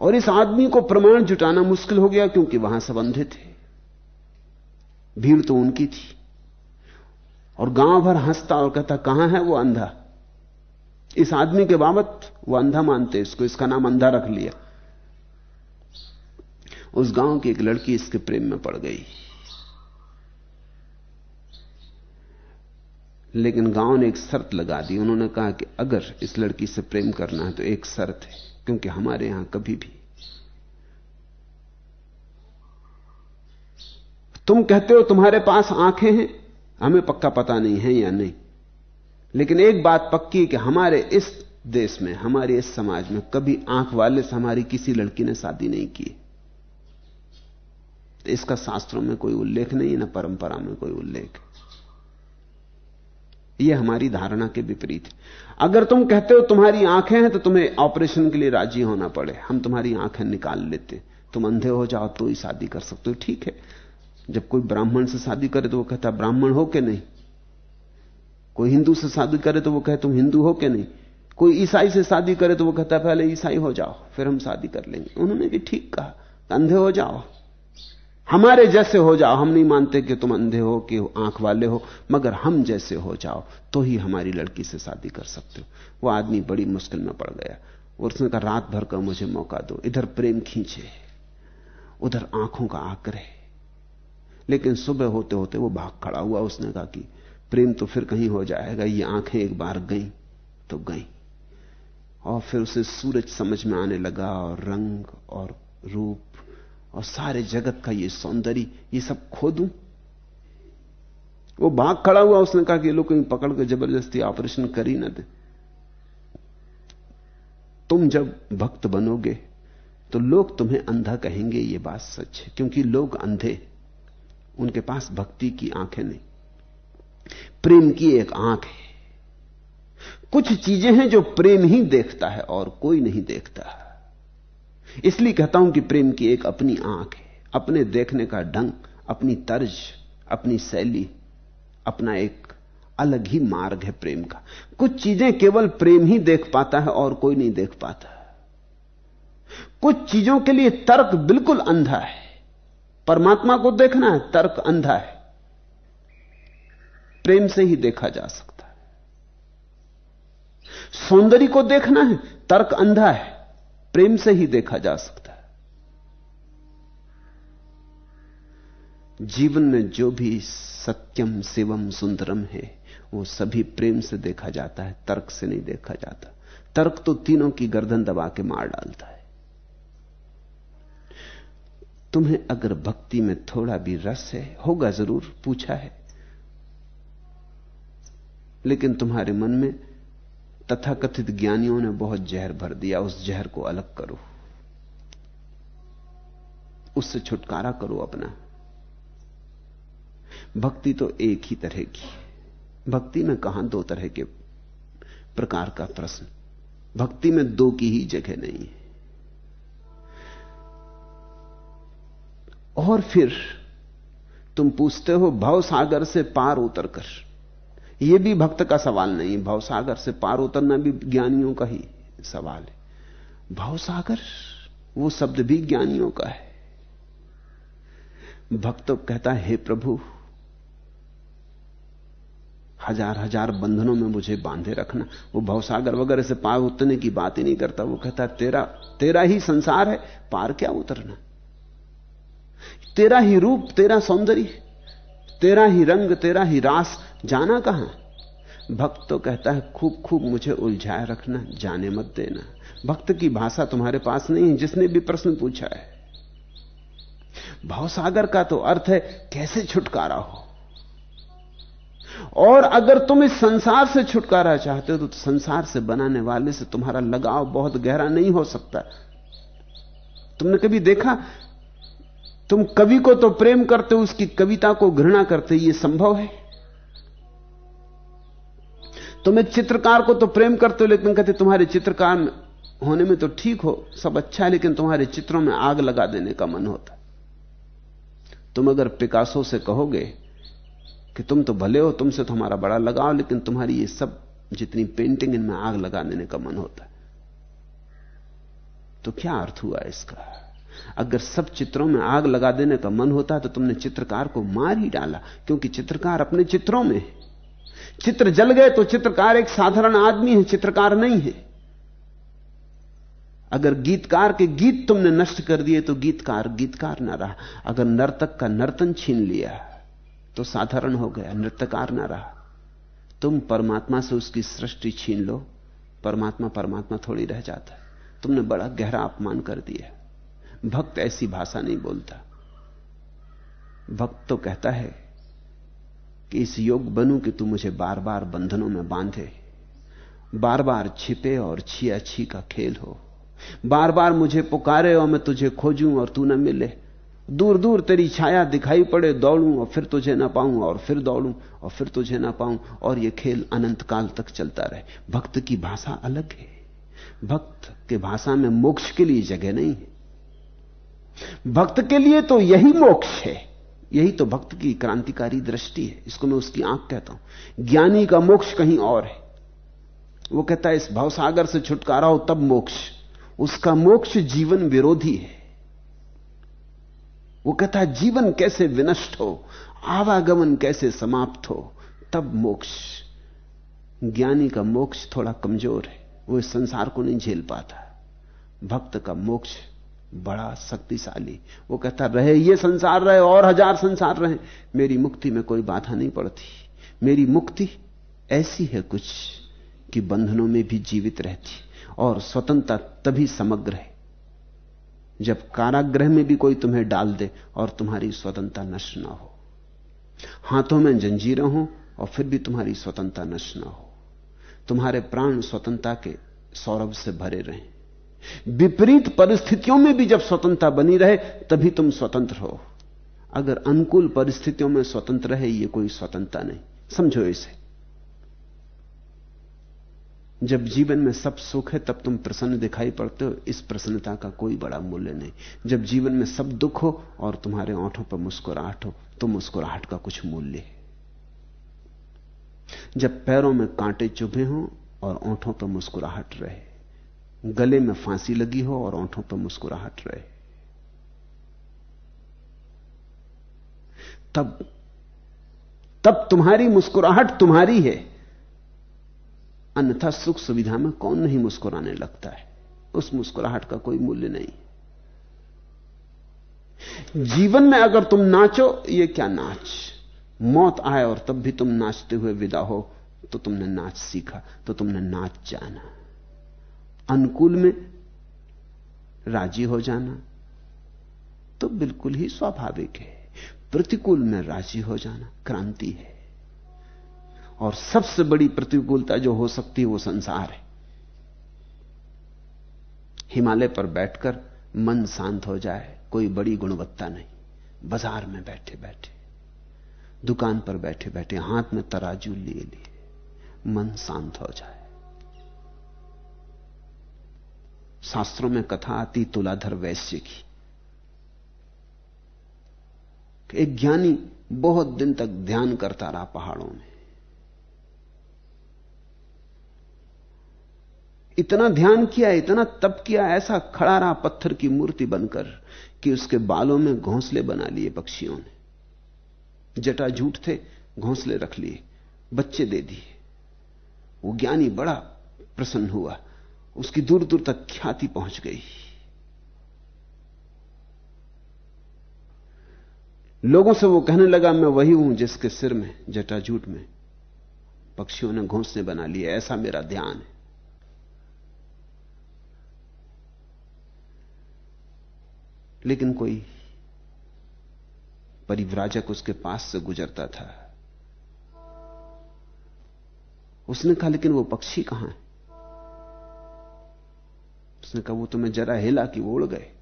और इस आदमी को प्रमाण जुटाना मुश्किल हो गया क्योंकि वहाँ सब अंधे थे भीड़ तो उनकी थी। और गाँव भर हंसता और कहता, कहाँ है वो अंधा? इस आदमी के बाबत वो अंधा मानते इसको इसका नाम अंधा रख लिया। उस गाँव की एक लड़की इसके प्रेम में पड़ गई। लेकिन गाँव ने एक शर्त लगा दी। उन्होंने कहा कि अगर इस लड़की से प्रेम करना है तो एक शर्त है, क्योंकि हमारे यहाँ कभी भी। तुम कहते हो तुम्हारे पास आँखें हैं? हमें पक्का पता नहीं है या नहीं। लेकिन एक बात पक्की कि हमारे इस देश में, हमारे इस समाज में कभी आँख वाले से हमारी किसी लड़की ने शादी नहीं की। इसका शास्त्रों में कोई उल्लेख नहीं ना परंपरा में कोई उल्लेख। यह हमारी धारणा के विपरीत है। अगर तुम कहते हो तुम्हारी आँखें हैं तो तुम्हें ऑपरेशन के लिए राज़ी होना पड़े। हम तुम्हारी आँखें निकाल लेते। तुम अंधे हो जाओ तो ही शादी कर सकते हो। ठीक है। जब कोई ब्राह्मण से शादी करे तो वो कहता ब्राह्मण हो के नहीं। कोई हिंदू से शादी करे तो वो कहे, तुम हिंदू हो के नहीं। कोई ईसाई से शादी करे तो वो कहता पहले ईसाई हो जाओ, फिर हम शादी कर लेंगे। उन्होंने भी ठीक कहा। अंधे हो जाओ। हमारे जैसे हो जाओ। हम नहीं मानते कि तुम अंधे हो, कि आँख वाले हो, मगर हम जैसे हो जाओ तो ही हमारी लड़की से शादी कर सकते हो। वो आदमी बड़ी मुश्किल में पड़ गया। और उसने कहा, रात भर का मुझे मौका दो। इधर प्रेम खींचे, उधर आँखों का आग्रह लेकिन सुबह होते होते वो भाग खड़ा हुआ। उसने कहा कि प्रेम तो फिर कहीं हो जाएगा। ये आँखें एक बार गई तो गई। और फिर उसे सूरज समझ में आने लगा और रंग और रूप और सारे जगत का ये सौंदर्य, ये सब खो दूँ वो भाग खड़ा हुआ, उसने कहा कि लोग पकड़ के ज़बरदस्ती ऑपरेशन कर ही ना दे। तुम जब भक्त बनोगे तो लोग तुम्हें अंधा कहेंगे, ये बात सच है, क्योंकि लोग अंधे, उनके पास भक्ति की आँखें नहीं। प्रेम की एक आँख है। कुछ चीज़ें हैं जो प्रेम ही देखता है और कोई नहीं देखता। इसलिए कहता हूँ कि प्रेम की एक अपनी आँख है, अपने देखने का ढंग, अपनी तर्ज, अपनी शैली, अपना एक अलग ही मार्ग है प्रेम का। कुछ चीज़ें केवल प्रेम ही देख पाता है और कोई नहीं देख पाता। कुछ चीज़ों के लिए तर्क बिल्कुल अंधा है। परमात्मा को देखना है, तर्क अंधा है। प्रेम से ही देखा जा सकता है। सौंदर्य को देखना है, तर्क अंधा है। प्रेम से ही देखा जा सकता है। जीवन में जो भी सत्यम शिवम सुंदरम है, वो सभी प्रेम से देखा जाता है, तर्क से नहीं देखा जाता। तर्क तो तीनों की गर्दन दबा के मार डालता है। तुम्हें अगर भक्ति में थोड़ा भी रस है, होगा ज़रूर, पूछा है। लेकिन तुम्हारे मन में तथाकथित ज्ञानियों ने बहुत जहर भर दिया, उस जहर को अलग करो। उससे छुटकारा करो अपना। भक्ति तो एक ही तरह की। भक्ति में कहाँ दो तरह के प्रकार का प्रश्न? भक्ति में दो की ही जगह नहीं है। और फिर तुम पूछते हो, भाव सागर से पार उतरकर। यह भी भक्त का सवाल नहीं, भवसागर से पार उतरना भी ज्ञानियों का ही सवाल है। भावसागर, वो शब्द भी ज्ञानियों का है। भक्त तो कहता है, हे प्रभु हज़ार हज़ार बंधनों में मुझे बांधे रखना। वो भवसागर वगैरह से पार उतरने की बात ही नहीं करता। वो कहता तेरा तेरा ही संसार है, पार क्या उतरना? तेरा ही रूप, तेरा सौंदर्य, तेरा ही रंग, तेरा ही रास जाना कहाँ? भक्त तो कहता है, खूब खूब मुझे उलझाए रखना, जाने मत देना। भक्त की भाषा तुम्हारे पास नहीं है जिसने भी प्रश्न पूछा है। भावसागर का तो अर्थ है, कैसे छुटकारा हो? और अगर तुम इस संसार से छुटकारा चाहते हो तो संसार से बनाने वाले से तुम्हारा लगाव बहुत गहरा नहीं हो सकता। तुमने कभी देखा? तुम कवि को तो प्रेम करते हो, उसकी कविता को घृणा करते ये संभव है? तुम एक चित्रकार को तो प्रेम करते हो, लेकिन कहते तुम्हारे चित्रकार होने में तो ठीक हो, सब अच्छा है, लेकिन तुम्हारे चित्रों में आग लगा देने का मन होता तुम अगर पिकासो से कहोगे कि तुम तो भले हो, तुमसे तो हमारा बड़ा लगाव, लेकिन तुम्हारी ये सब जितनी पेंटिंग इनमें आग लगा देने का मन होता है। तो क्या अर्थ हुआ इसका? अगर सब चित्रों में आग लगा देने का मन होता तो तुमने चित्रकार को मार ही डाला, क्योंकि चित्रकार अपने चित्रों में है। चित्र जल गए तो चित्रकार एक साधारण आदमी है, चित्रकार नहीं है। अगर गीतकार के गीत तुमने नष्ट कर दिए तो गीतकार गीतकार ना रहा। अगर नर्तक का नर्तन छीन लिया तो साधारण हो गया नृत्यकार ना रहा। तुम परमात्मा से उसकी सृष्टि छीन लो, परमात्मा परमात्मा थोड़ी रह जाता है। तुमने बड़ा गहरा अपमान कर दिया। भक्त ऐसी भाषा नहीं बोलता। भक्त तो कहता है कि इस योग बनू कि तू मुझे बार बार बंधनों में बांधे। बार बार छिपे और छिया छी का खेल हो। बार बार मुझे पुकारे और मैं तुझे खोजूं और तू न मिले। दूर दूर तेरी छाया दिखाई पड़े, दौड़ूं और फिर तुझे ना पाऊँ और फिर दौड़ूं और फिर तुझे ना पाऊँ और यह खेल अनंत काल तक चलता रहे। भक्त की भाषा अलग है। भक्त के भाषा में मोक्ष के लिए जगह नहीं है। भक्त के लिए तो यही मोक्ष है। यही तो भक्त की क्रांतिकारी दृष्टि है। इसको मैं उसकी आँख कहता हूँ। ज्ञानी का मोक्ष कहीं और है। वो कहता है, इस भवसागर से छुटकारा हो, तब मोक्ष। उसका मोक्ष जीवन विरोधी है। वो कहता है, जीवन कैसे विनष्ट हो, आवागमन कैसे समाप्त हो, तब मोक्ष। ज्ञानी का मोक्ष थोड़ा कमज़ोर है। वो इस संसार को नहीं झेल पाता। भक्त का मोक्ष बड़ा शक्तिशाली। वो कहता, रहे ये संसार रहे, और हज़ार संसार रहे। मेरी मुक्ति में कोई बाधा नहीं पड़ती। मेरी मुक्ति ऐसी है कुछ कि बंधनों में भी जीवित रहती, और स्वतंत्रता तभी समग्र है, जब कारागृह में भी कोई तुम्हें डाल दे और तुम्हारी स्वतंत्रता नष्ट ना हो। हाथों में जंजीरें हो और फिर भी तुम्हारी स्वतंत्रता नष्ट ना हो। तुम्हारे प्राण स्वतंत्रता के सौरभ से भरे रहें। विपरीत परिस्थितियों में भी जब स्वतंत्रता बनी रहे, तभी तुम स्वतंत्र हो। अगर अनुकूल परिस्थितियों में स्वतंत्र रहे, ये कोई स्वतंत्रता नहीं। समझो इसे। जब जीवन में सब सुख है, तब तुम प्रसन्न दिखाई पड़ते हो। इस प्रसन्नता का कोई बड़ा मूल्य नहीं। जब जीवन में सब दुख हो और तुम्हारे ओंठों पर मुस्कुराहट हो तो मुस्कुराहट का कुछ मूल्य है। जब पैरों में कांटे चुभे हों और ओंठों पर मुस्कुराहट रहे गले में फांसी लगी हो और ओंठों पर मुस्कुराहट रहे। तब तब तुम्हारी मुस्कुराहट तुम्हारी है। अन्यथा सुख सुविधा में कौन नहीं मुस्कुराने लगता है? उस मुस्कुराहट का कोई मूल्य नहीं। जीवन में अगर तुम नाचो, ये क्या नाच? मौत आए और तब भी तुम नाचते हुए विदा हो तो तुमने नाच सीखा तो तुमने नाच जाना। अनुकूल में राज़ी हो जाना तो बिल्कुल ही स्वाभाविक है। प्रतिकूल में राज़ी हो जाना क्रांति है। और सबसे बड़ी प्रतिकूलता जो हो सकती है वो संसार है। हिमालय पर बैठकर मन शांत हो जाए, कोई बड़ी गुणवत्ता नहीं। बाज़ार में बैठे बैठे दुकान पर बैठे बैठे हाथ में तराजू लिए लिए, मन शांत हो जाए। शास्त्रों में कथा आती, तुलाधर वैश्य की। एक ज्ञानी बहुत दिन तक ध्यान करता रहा पहाड़ों में। इतना ध्यान किया, इतना तप किया, ऐसा खड़ा रहा पत्थर की मूर्ति बनकर कि उसके बालों में घोंसले बना लिए पक्षियों ने। जटा झूठ थे, घोंसले रख लिए, बच्चे दे दिए। वो ज्ञानी बड़ा प्रसन्न हुआ। उसकी दूर दूर तक ख्याति पहुँच गई। लोगों से वो कहने लगा, मैं वही हूँ जिसके सिर में, जटाजूट में पक्षियों ने घोंसले बना लिए। ऐसा मेरा ध्यान है। लेकिन कोई परिव्राजक उसके पास से गुजरता था। उसने कहा, लेकिन वो पक्षी कहाँ है? उसने कहा, वो तुम्हें जरा हिला कि वो उड़ गए।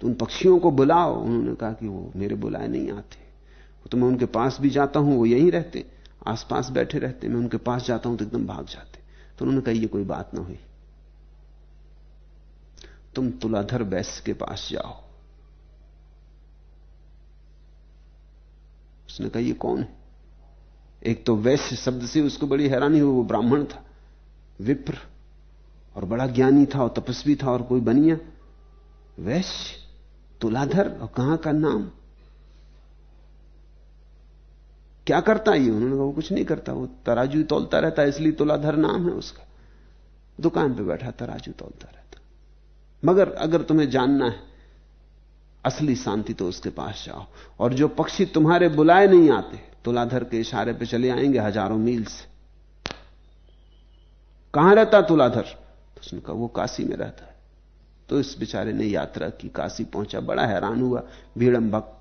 तो उन पक्षियों को बुलाओ। उन्होंने कहा कि वो मेरे बुलाए नहीं आते। तो मैं उनके पास भी जाता हूँ, वो यहीं रहते, आसपास बैठे रहते। मैं उनके पास जाता हूँ तो एकदम भाग जाते। तो उन्होंने कहा, ये कोई बात ना हुई। तुम तुलाधर वैश्य के पास जाओ। उसने कहा, ये कौन है? एक तो वैश्य शब्द से उसको बड़ी हैरानी हुई, वो ब्राह्मण था। विप्र। और बड़ा ज्ञानी था और तपस्वी था और कोई बनिया। वैश्य, तुलाधर, और कहाँ का नाम? क्या करता ये? उन्होंने कहा, वो कुछ नहीं करता। वो तराजू तोलता रहता है, इसलिए तुलाधर नाम है उसका। दुकान पे बैठा, तराजू तोलता रहता। मगर अगर तुम्हें जानना है, असली शांति तो उसके पास जाओ। और जो पक्षी तुम्हारे बुलाए नहीं आते, तुलाधर के इशारे पे चले आएँगे हज़ारों मील से। कहाँ रहता तुलाधर? उसने कहा वो काशी में रहता है। तो इस बेचारे ने यात्रा की, काशी पहुँचा, बड़ा हैरान हुआ। भीड़ंबक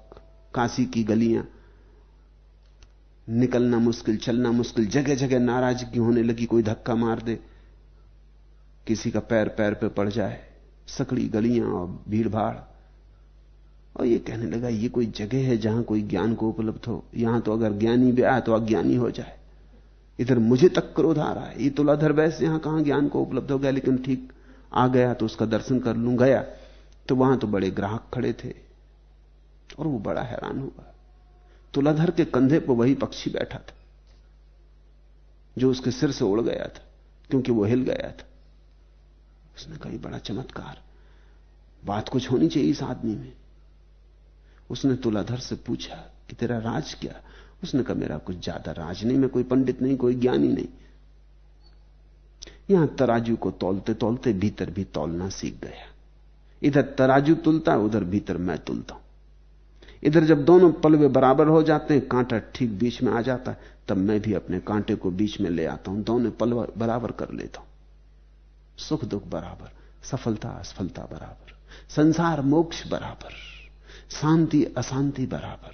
काशी की गलियाँ। निकलना मुश्किल, चलना मुश्किल जगह जगह नाराज़गी होने लगी, कोई धक्का मार दे। किसी का पैर पैर पे पड़ जाए, सकड़ी गलियाँ और भीड़ भाड़ और ये कहने लगा, ये कोई जगह है जहाँ कोई ज्ञान को उपलब्ध हो? यहाँ तो अगर ज्ञानी भी आए तो अज्ञानी हो जाए। इधर मुझे तक क्रोध आ रहा है। ये तुलाधर वैसे यहाँ कहाँ ज्ञान को उपलब्ध हो गया? लेकिन ठीक आ गया तो उसका दर्शन कर लू, गया। तो वहाँ तो बड़े ग्राहक खड़े थे। और वो बड़ा हैरान हुआ। तुलाधर के कंधे पर वही पक्षी बैठा था, जो उसके सिर से उड़ गया था, क्योंकि वो हिल गया था। उसने कहा बड़ा चमत्कार। बात कुछ होनी चाहिए इस आदमी में। उसने तुलाधर से पूछा कि, तेरा राज क्या? उसने कहा, मेरा कुछ ज़्यादा राज नहीं, मैं कोई पंडित नहीं, कोई ज्ञानी नहीं। यहाँ तराजू को तोलते तोलते भीतर भी तोलना सीख गया। इधर तराजू तुलता, उधर भीतर मैं तुलता इधर जब दोनों पलवे बराबर हो जाते हैं, कांटा ठीक बीच में आ जाता है, तब मैं भी अपने कांटे को बीच में ले आता हूँ, दोनों पलवा बराबर कर लेता हूँ। सुख दुख बराबर, सफलता असफलता बराबर, संसार मोक्ष बराबर, शांति अशांति बराबर।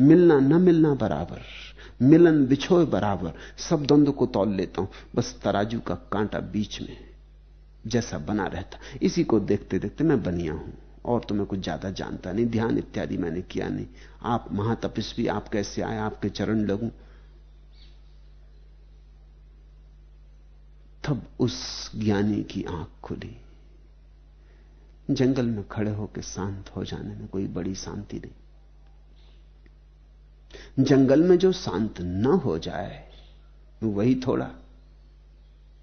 मिलना न मिलना बराबर, मिलन बिछोए बराबर, सब द्वंद्व को तोल लेता हूँ। बस तराजू का कांटा बीच में जैसा बना रहता। इसी को देखते देखते मैं बनिया हूँ और तो मैं कुछ ज़्यादा जानता नहीं, ध्यान इत्यादि मैंने किया नहीं। आप महातपस्वी, आप कैसे आए, आपके चरण लगूं? तब उस ज्ञानी की आँख खुली। जंगल में खड़े होकर शांत हो जाने में कोई बड़ी शांति नहीं। जंगल में जो शांत न हो जाए, वही थोड़ा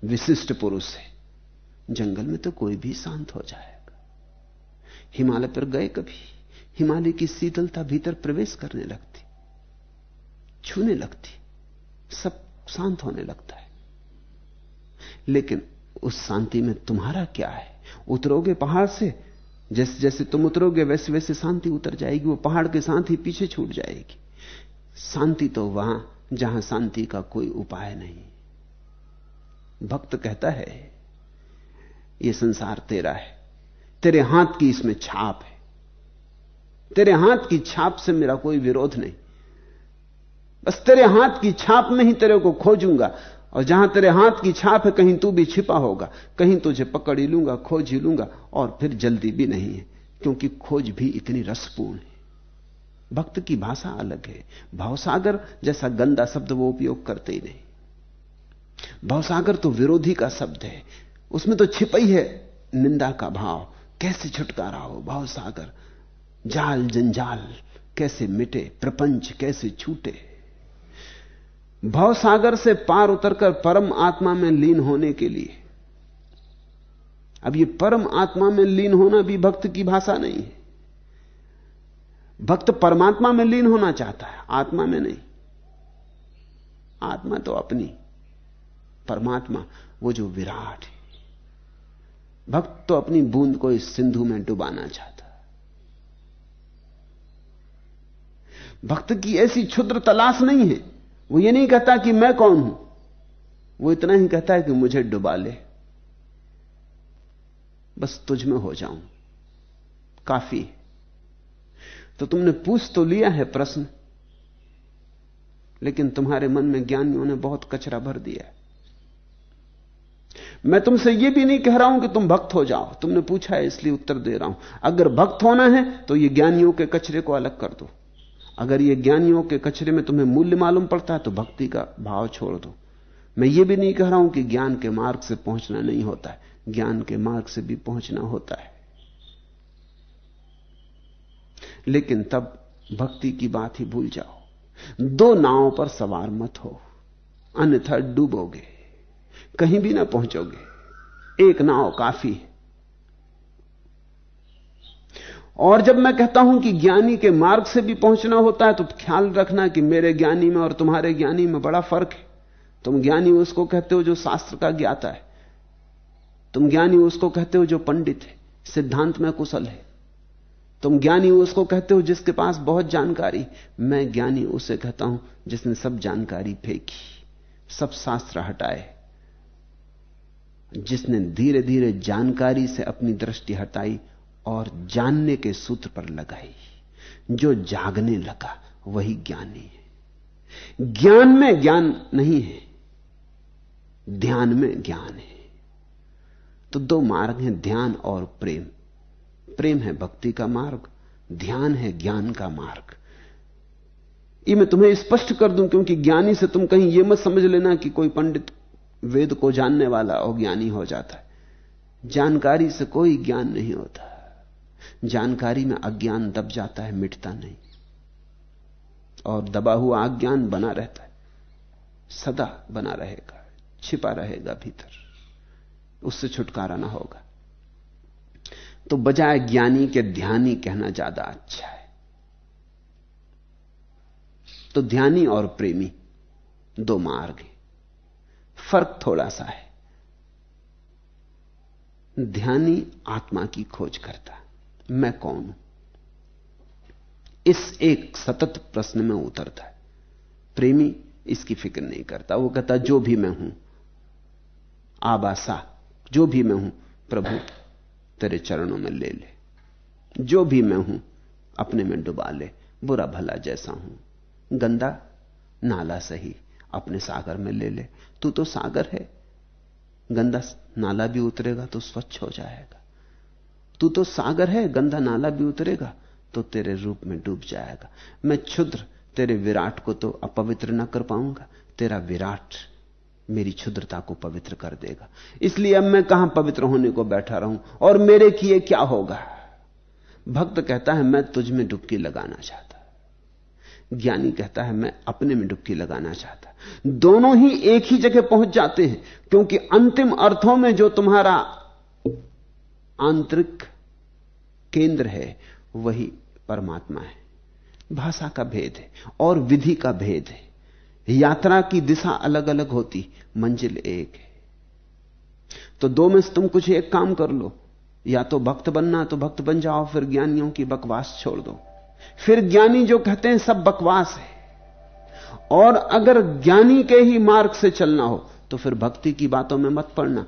विशिष्ट पुरुष है। जंगल में तो कोई भी शांत हो जाएगा। हिमालय पर गए कभी, हिमालय की शीतलता भीतर प्रवेश करने लगती, छूने लगती, सब शांत होने लगता है। लेकिन उस शांति में तुम्हारा क्या है? उतरोगे पहाड़ से जैसे जैसे तुम उतरोगे वैसे वैसे शांति उतर जाएगी, वो पहाड़ के साथ ही पीछे छूट जाएगी। शांति तो वहाँ, जहाँ शांति का कोई उपाय नहीं। भक्त कहता है यह संसार तेरा है। तेरे हाथ की इसमें छाप है। तेरे हाथ की छाप से मेरा कोई विरोध नहीं। बस तेरे हाथ की छाप में ही तेरे को खोजूँगा, और जहाँ तेरे हाथ की छाप है, कहीं तू भी छिपा होगा, कहीं तुझे पकड़ ही लूँगा, खोज ही लूँगा, और फिर जल्दी भी नहीं है, क्योंकि खोज भी इतनी रसपूर्ण है। भक्त की भाषा अलग है। भावसागर जैसा गंदा शब्द वो उपयोग करते ही नहीं। भावसागर तो विरोधी का शब्द है। उसमें तो छिपई है निंदा का भाव। कैसे छुटकारा हो भावसागर? जाल, जंजाल, कैसे मिटे? प्रपंच कैसे छूटे? भव सागर से पार उतरकर परम आत्मा में लीन होने के लिए। अब ये परम आत्मा में लीन होना भी भक्त की भाषा नहीं है। भक्त परमात्मा में लीन होना चाहता है, आत्मा में नहीं। आत्मा तो अपनी, परमात्मा, वो जो विराट है। भक्त तो अपनी बूंद को इस सिंधु में डुबाना चाहता भक्त की ऐसी क्षुद्र तलाश नहीं है। वो ये नहीं कहता कि मैं कौन हूँ। वो इतना ही कहता है कि मुझे डुबा ले। बस तुझ में हो जाऊँ। काफ़ी। तो तुमने पूछ तो लिया है प्रश्न। लेकिन तुम्हारे मन में ज्ञानियों ने बहुत कचरा भर दिया मैं तुमसे यह भी नहीं कह रहा हूँ कि तुम भक्त हो जाओ। तुमने पूछा है, इसलिए उत्तर दे रहा हूँ। अगर भक्त होना है तो यह ज्ञानियों के कचरे को अलग कर दो। अगर यह ज्ञानियों के कचरे में तुम्हें मूल्य मालूम पड़ता है तो भक्ति का भाव छोड़ दो। मैं ये भी नहीं कह रहा हूँ कि ज्ञान के मार्ग से पहुँचना नहीं होता है। ज्ञान के मार्ग से भी पहुँचना होता है। लेकिन तब भक्ति की बात ही भूल जाओ। दो नावों पर सवार मत हो। अन्यथा डूबोगे। कहीं भी ना पहुंचोगे। एक नाव काफ़ी है। और जब मैं कहता हूँ कि ज्ञानी के मार्ग से भी पहुँचना होता है तो ख्याल रखना कि मेरे ज्ञानी में और तुम्हारे ज्ञानी में बड़ा फ़र्क है। तुम ज्ञानी उसको कहते हो जो शास्त्र का ज्ञाता है। तुम ज्ञानी उसको कहते हो जो पंडित है। सिद्धांत में कुशल है। तुम ज्ञानी उसको कहते हो जिसके पास बहुत जानकारी। मैं ज्ञानी, उसे कहता हूँ, जिसने सब जानकारी फेंकी, सब शास्त्र हटाए, जिसने धीरे धीरे जानकारी से अपनी दृष्टि हटाई और जानने के सूत्र पर लगाई। जो जागने लगा, वही ज्ञानी है। ज्ञान में ज्ञान नहीं है, ध्यान में ज्ञान है। तो दो मार्ग हैं, ध्यान और प्रेम। प्रेम है भक्ति का मार्ग, ध्यान है ज्ञान का मार्ग। ये मैं तुम्हें स्पष्ट कर दूँ क्योंकि ज्ञानी से तुम कहीं यह मत समझ लेना कि कोई पंडित वेद को जानने वाला और ज्ञानी हो जाता है। जानकारी से कोई ज्ञान नहीं होता। जानकारी में अज्ञान दब जाता है, मिटता नहीं। और दबा हुआ अज्ञान बना रहता है। सदा बना रहेगा, छिपा रहेगा भीतर। उससे छुटकारा ना होगा। तो बजाय ज्ञानी के ध्यानी कहना ज़्यादा अच्छा है। तो ध्यानी और प्रेमी दो मार्ग हैं। फ़र्क थोड़ा सा है। ध्यानी आत्मा की खोज करता मैं कौन हूँ? इस एक सतत प्रश्न में उतरता है। प्रेमी इसकी फ़िक्र नहीं करता। वो कहता, जो भी मैं हूँ, आबासा, जो भी मैं हूँ, प्रभु तेरे चरणों में ले ले। जो भी मैं हूँ, अपने में डुबा ले। बुरा भला जैसा हूँ। गंदा, नाला सही, अपने सागर में ले ले। तू तो सागर है। गंदा नाला भी उतरेगा तो स्वच्छ हो जाएगा। तू तो सागर है, गंदा नाला भी उतरेगा तो तेरे रूप में डूब जाएगा। मैं क्षुद्र, तेरे विराट को तो अपवित्र ना कर पाऊँगा। तेरा विराट मेरी क्षुद्रता को पवित्र कर देगा। इसलिए अब मैं कहाँ पवित्र होने को बैठा रहूँ? और मेरे किए क्या होगा? भक्त कहता है, मैं तुझ में डुबकी लगाना चाहता। ज्ञानी कहता है, मैं अपने में डुबकी लगाना चाहता। दोनों ही एक ही जगह पहुँच जाते हैं, क्योंकि अंतिम अर्थों में जो तुम्हारा आंतरिक केंद्र है, वही परमात्मा है। भाषा का भेद है और विधि का भेद है। यात्रा की दिशा अलग अलग होती, मंजिल एक है। तो दो में से तुम कुछ एक काम कर लो, या तो भक्त बनना तो भक्त बन जाओ, फिर ज्ञानियों की बकवास छोड़ दो। फिर ज्ञानी जो कहते हैं, सब बकवास है। और अगर ज्ञानी के ही मार्ग से चलना हो तो फिर भक्ति की बातों में मत पड़ना।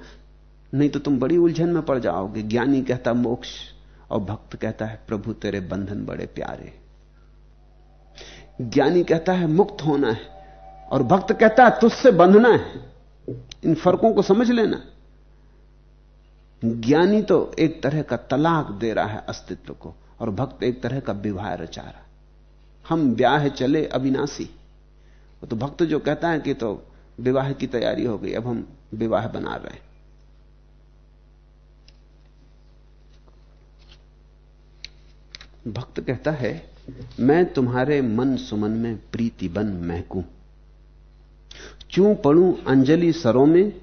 नहीं तो तुम बड़ी उलझन में पड़ जाओगे। ज्ञानी कहता, मोक्ष। और भक्त कहता है, प्रभु, तेरे बंधन बड़े प्यारे ज्ञानी कहता है, मुक्त होना है। और भक्त कहता है, तुझसे बंधना है। इन फर्कों को समझ लेना। ज्ञानी तो एक तरह का तलाक दे रहा है अस्तित्व को, और भक्त एक तरह का विवाह रचा रहा हम ब्याह चले, अविनाशी। तो भक्त जो कहता है कि तो विवाह की तैयारी हो गई, अब हम विवाह बना रहे हैं। भक्त कहता है, मैं तुम्हारे मन सुमन में प्रीति बन महकू। चू पड़ू अंजलि सरों में,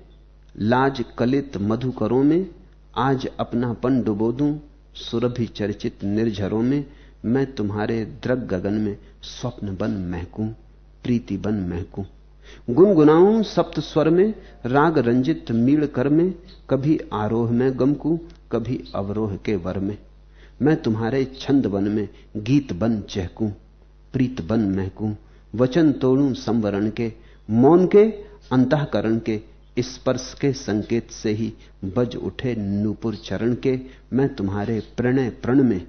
लाज कलित मधुकरों में, आज अपनापन डुबो दूँ सुरभि चर्चित निर्झरों में, मैं तुम्हारे द्रग गगन में स्वप्न बन महकूं, प्रीति बन महकूं। गुनगुनाऊं सप्त स्वर में, राग रंजित मीड़ कर में, कभी आरोह में गमकू कभी अवरोह के वर में। मैं तुम्हारे छंद बन में गीत बन चहकूं, प्रीत बन महकूं, वचन तोड़ू संवरण के मौन के, अंतकरण के स्पर्श के संकेत से ही बज उठे नूपुर चरण के, मैं तुम्हारे प्रणय प्रण में,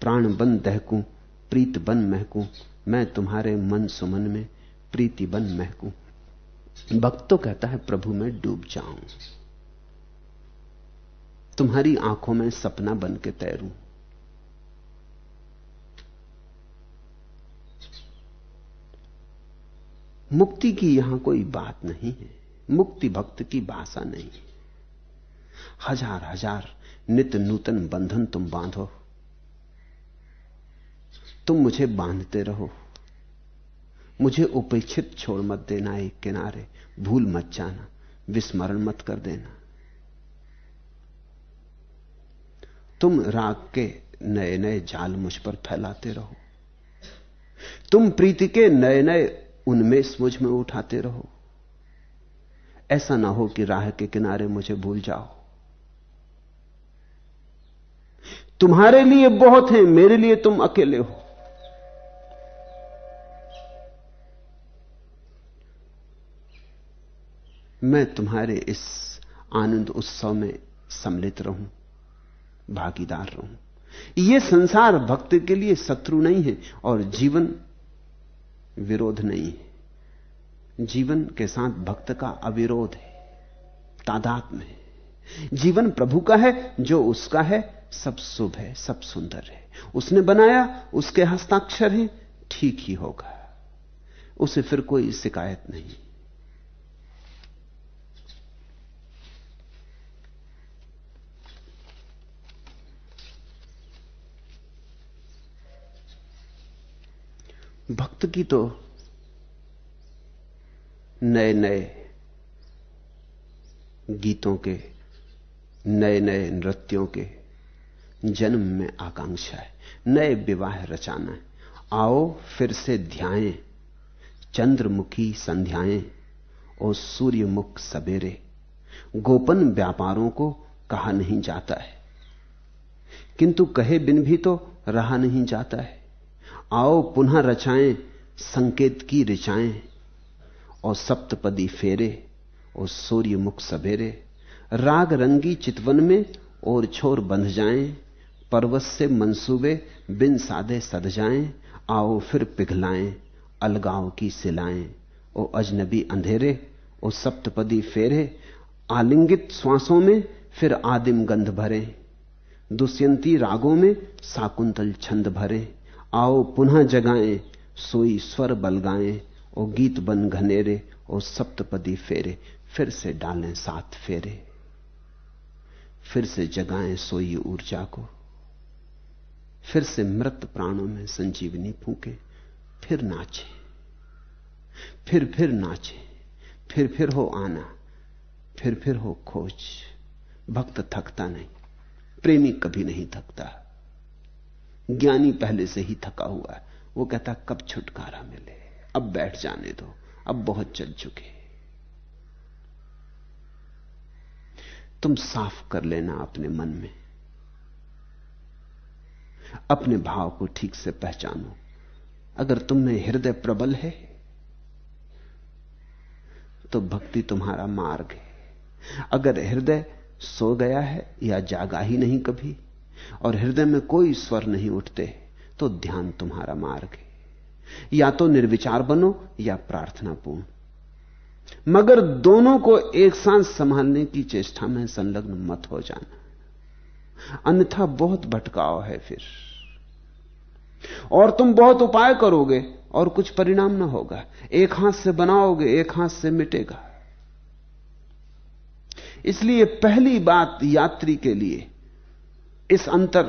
प्राण बन दहकू, प्रीत बन महकू, मैं तुम्हारे मन सुमन में, प्रीति बन महकू। भक्त तो कहता है, प्रभु मैं डूब जाऊँ। तुम्हारी आँखों में सपना बन के तैरूं। मुक्ति की यहाँ कोई बात नहीं है। मुक्ति भक्त की भाषा नहीं है। हज़ार हज़ार नित नूतन बंधन तुम बांधो। तुम मुझे बांधते रहो। मुझे उपेक्षित छोड़ मत देना एक किनारे। भूल मत जाना। विस्मरण मत कर देना। तुम राग के नए नए जाल मुझ पर फैलाते रहो। तुम प्रीति के नए नए उन्मेष मुझमें उठाते रहो। ऐसा ना हो कि राह के किनारे मुझे भूल जाओ। तुम्हारे लिए बहुत है, मेरे लिए तुम अकेले हो। मैं तुम्हारे इस आनंद उत्सव में सम्मिलित रहूँ, भागीदार रहूँ। यह संसार भक्त के लिए शत्रु नहीं है और जीवन विरोध नहीं है। जीवन के साथ भक्त का अविरोध है, तादात में जीवन प्रभु का है, जो उसका है, सब शुभ है, सब सुंदर है। उसने बनाया, उसके हस्ताक्षर हैं, ठीक ही होगा। उसे फिर कोई शिकायत नहीं। भक्त की तो नए नए गीतों के नए नए नृत्यों के जन्म में आकांक्षा है। नए विवाह रचाना है। आओ फिर से ध्याएँ, चंद्रमुखी संध्याएँ और सूर्यमुख सवेरे। गोपन व्यापारों को कहा नहीं जाता है। किंतु कहे बिन भी तो रहा नहीं जाता है। आओ पुनः रचाएँ, संकेत की ऋचाएँ और सप्तपदी फेरे, और सूर्य मुख सवेरे। राग रंगी चितवन में और छोर बंध जाएँ, पर्वत से मंसूबे बिन सादे सद जाएँ। आओ फिर पिघलाएँ, अलगाव की सिलाएँ। ओ अजनबी अंधेरे, ओ सप्तपदी फेरे, आलिंगित श्वासों में फिर आदिम गंध भरे। दुष्यंती रागों में साकुंतल छंद भरे। आओ पुनः जगाएँ, सोई स्वर बलगाएँ ओ गीत बन घनेरे, ओ सप्तपदी फेरे, फिर से डालें सात फेरे। फिर से जगाएँ सोई ऊर्जा को, फिर से मृत प्राणों में संजीवनी फूके, फिर नाचे, फिर फिर नाचे, फिर फिर हो आना, फिर फिर हो खोज। भक्त थकता नहीं, प्रेमी कभी नहीं थकता। ज्ञानी पहले से ही थका हुआ है। वो कहता, कब छुटकारा मिले? अब बैठ जाने दो। अब बहुत चल चुके तुम साफ़ कर लेना अपने मन में। अपने भाव को ठीक से पहचानो। अगर तुम में हृदय प्रबल है तो भक्ति तुम्हारा मार्ग है। अगर हृदय सो गया है या जागा ही नहीं कभी और हृदय में कोई स्वर नहीं उठते तो ध्यान तुम्हारा मार्ग है। या तो निर्विचार बनो या प्रार्थनापूर्ण। मगर दोनों को एक साथ संभालने की चेष्टा में संलग्न मत हो जाना। अन्यथा बहुत भटकाव है फिर। और तुम बहुत उपाय करोगे और कुछ परिणाम ना होगा। एक हाथ से बनाओगे, एक हाथ से मिटेगा। इसलिए पहली बात यात्री के लिए इस अंतर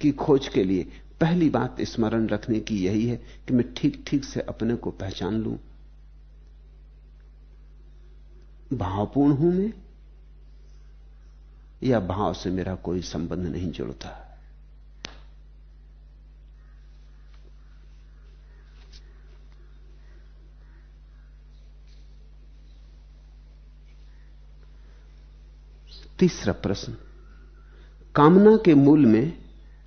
की खोज के लिए पहली बात स्मरण रखने की यही है कि मैं ठीक ठीक से अपने को पहचान लूँ। भावपूर्ण हूँ मैं, या भाव से मेरा कोई संबंध नहीं जुड़ता। तीसरा प्रश्न कामना के मूल में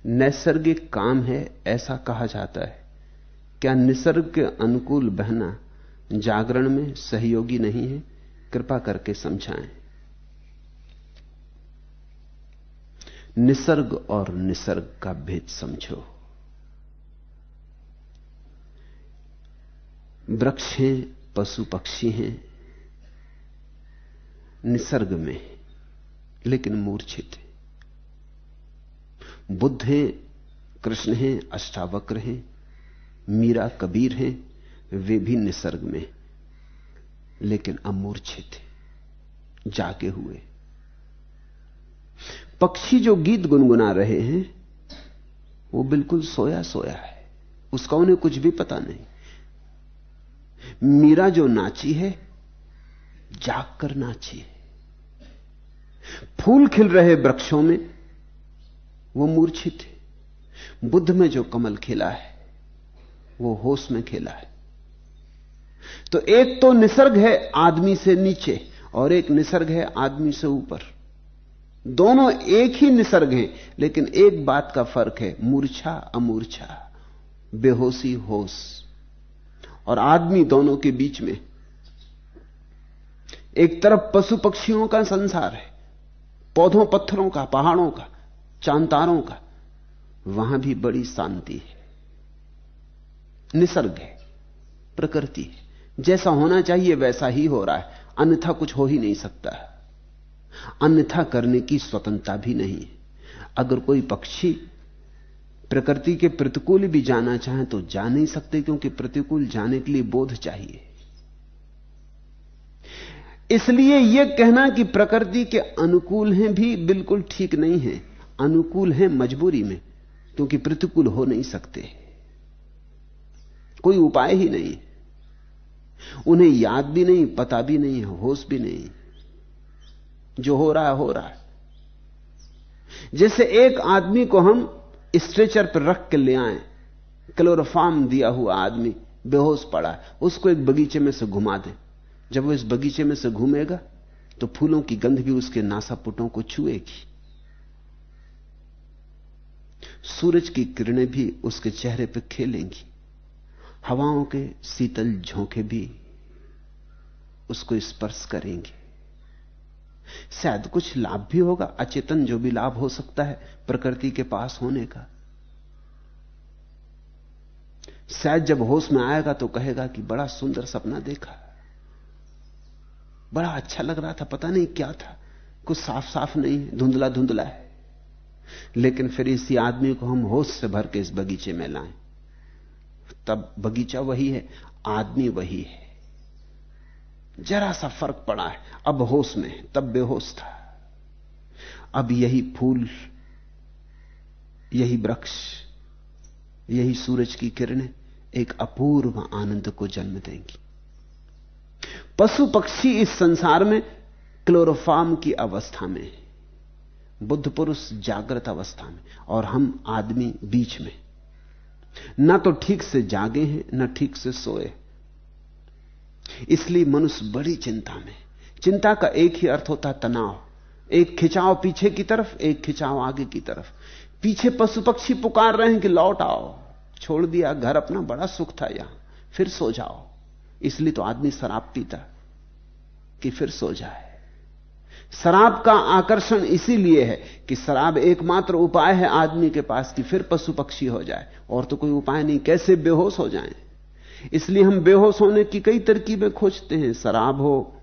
नैसर्गिक काम है, ऐसा कहा जाता है। क्या निसर्ग के अनुकूल बहना जागरण में सहयोगी नहीं है? कृपा करके समझाएँ। निसर्ग और निसर्ग का भेद समझो। वृक्ष हैं, पशु पक्षी हैं, निसर्ग में, लेकिन मूर्छित है। बुद्ध हैं, कृष्ण हैं, अष्टावक्र हैं, मीरा कबीर हैं, वे भी निसर्ग में लेकिन अमूर्छित है जागे हुए। पक्षी जो गीत गुनगुना रहे हैं, वो बिल्कुल सोया सोया है। उसका उन्हें कुछ भी पता नहीं। मीरा जो नाची है जाग कर नाची है। फूल खिल रहे वृक्षों में वो मूर्छित है। बुद्ध में जो कमल खिला है, वो होश में खिला है। तो एक तो निसर्ग है आदमी से नीचे और एक निसर्ग है आदमी से ऊपर। दोनों एक ही निसर्ग हैं, लेकिन एक बात का फ़र्क है, मूर्छा, अमूर्छा, बेहोशी, होश। और आदमी दोनों के बीच में एक तरफ़ पशु पक्षियों का संसार है, पौधों, पत्थरों का, पहाड़ों का। चांतारों का, वहाँ भी बड़ी शांति है। निसर्ग है, प्रकृति है। जैसा होना चाहिए वैसा ही हो रहा है। अन्यथा कुछ हो ही नहीं सकता। अन्यथा करने की स्वतंत्रता भी नहीं है। अगर कोई पक्षी प्रकृति के प्रतिकूल भी जाना चाहे तो जा नहीं सकते, क्योंकि प्रतिकूल जाने के लिए बोध चाहिए। इसलिए यह कहना कि प्रकृति के अनुकूल हैं भी बिल्कुल ठीक नहीं है। अनुकूल हैं मजबूरी में, क्योंकि प्रतिकूल हो नहीं सकते। कोई उपाय ही नहीं। उन्हें याद भी नहीं, पता भी नहीं, होश भी नहीं। जो हो रहा है, हो रहा है। जैसे एक आदमी को हम स्ट्रेचर पर रख के ले आए, क्लोरोफार्म दिया हुआ आदमी, बेहोश पड़ा है उसको एक बगीचे में से घुमा दें। जब वो इस बगीचे में से घूमेगा तो फूलों की गंध भी उसके नासापुटों को छुएगी। सूरज की किरणें भी उसके चेहरे पर खेलेंगी। हवाओं के शीतल झोंके भी उसको स्पर्श करेंगे। शायद कुछ लाभ भी होगा, अचेतन जो भी लाभ हो सकता है प्रकृति के पास होने का। शायद जब होश में आएगा तो कहेगा कि बड़ा सुंदर सपना देखा। बड़ा अच्छा लग रहा था, पता नहीं क्या था। कुछ साफ़ साफ़ नहीं धुंधला धुंधला है। लेकिन फिर इसी आदमी को हम होश से भर के इस बगीचे में लाएँ। तब बगीचा वही है, आदमी वही है। जरा सा फ़र्क पड़ा है, अब होश में तब बेहोश था। अब यही फूल, यही वृक्ष, यही सूरज की किरणें एक अपूर्व आनंद को जन्म देंगी। पशु पक्षी इस संसार में क्लोरोफार्म की अवस्था में है। बुद्ध पुरुष जागृत अवस्था में और हम आदमी बीच में। ना तो ठीक से जागे हैं, ना ठीक से सोए। इसलिए मनुष्य बड़ी चिंता में। चिंता का एक ही अर्थ होता तनाव। एक खिंचाव पीछे की तरफ़, एक खिंचाव आगे की तरफ़। पीछे पशु पक्षी पुकार रहे हैं कि लौट आओ। छोड़ दिया, घर अपना बड़ा सुख था यहाँ। फिर सो जाओ। इसलिए तो आदमी शराब पीता कि फिर सो जाए। शराब का आकर्षण इसीलिए है कि शराब एकमात्र उपाय है आदमी के पास कि फिर पशु पक्षी हो जाए। और तो कोई उपाय नहीं, कैसे बेहोश हो जाएँ? इसलिए हम बेहोश होने की कई तरकीबें खोजते हैं। शराब हो,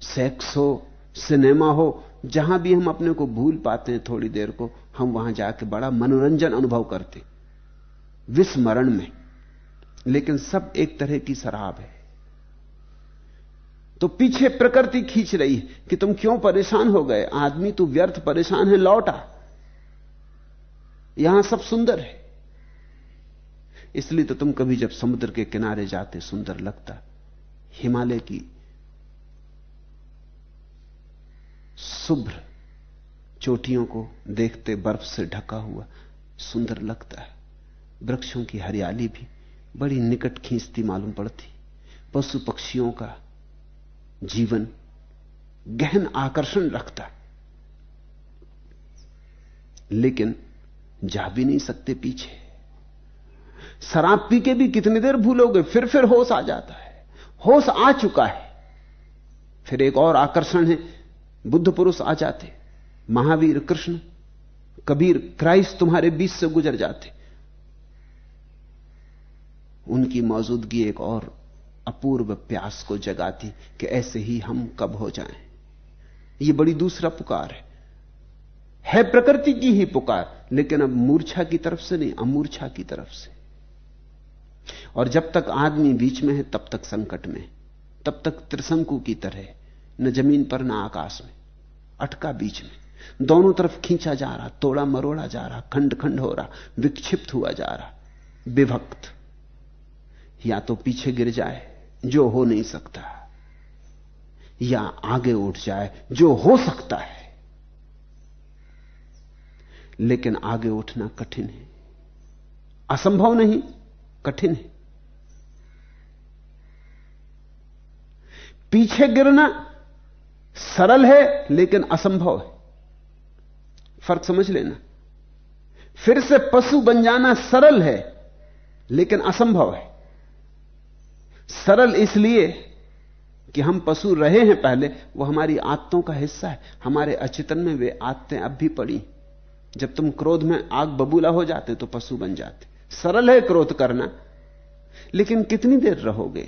सेक्स हो, सिनेमा हो, जहाँ भी हम अपने को भूल पाते हैं थोड़ी देर को, हम वहाँ जाके बड़ा मनोरंजन अनुभव करते विस्मरण में। लेकिन सब एक तरह की शराब है। तो पीछे प्रकृति खींच रही कि तुम क्यों परेशान हो गए? आदमी तू व्यर्थ परेशान है, लौटा। यहाँ सब सुंदर है। इसलिए तो तुम कभी जब समुद्र के किनारे जाते, सुंदर लगता। हिमालय की शुभ्र चोटियों को देखते बर्फ़ से ढका हुआ सुंदर लगता है। वृक्षों की हरियाली भी बड़ी निकट खींचती मालूम पड़ती। पशु पक्षियों का जीवन गहन आकर्षण रखता है। लेकिन जा भी नहीं सकते पीछे। शराब पी के भी कितनी देर भूलोगे, फिर फिर होश आ जाता है। होश आ चुका है। फिर एक और आकर्षण है, बुद्ध पुरुष आ जाते। महावीर कृष्ण, कबीर, क्राइस्ट तुम्हारे बीच से गुजर जाते। उनकी मौजूदगी एक और अपूर्व प्यास को जगाती कि ऐसे ही हम कब हो जाएँ। यह बड़ी दूसरा पुकार है। है प्रकृति की ही पुकार, लेकिन अब मूर्छा की तरफ़ से नहीं, अमूर्छा की तरफ़ से। और जब तक आदमी बीच में है, तब तक संकट में तब तक त्रिशंकु की तरह न ज़मीन पर न आकाश में, अटका बीच में। दोनों तरफ़ खींचा जा रहा, तोड़ा मरोड़ा जा रहा खंड खंड हो रहा, विक्षिप्त हुआ जा रहा, विभक्त। या तो पीछे गिर जाए जो हो नहीं सकता, या आगे उठ जाए, जो हो सकता है। लेकिन आगे उठना कठिन है। असंभव नहीं, कठिन है। पीछे गिरना सरल है, लेकिन असंभव है। फ़र्क समझ लेना। फिर से पशु बन जाना सरल है, लेकिन असंभव है। सरल इसलिए कि हम पशु रहे हैं पहले, वो हमारी आदतों का हिस्सा है। हमारे अचेतन में वे आदतें अब भी पड़ी। जब तुम क्रोध में आग बबूला हो जाते तो पशु बन जाते। सरल है क्रोध करना, लेकिन कितनी देर रहोगे?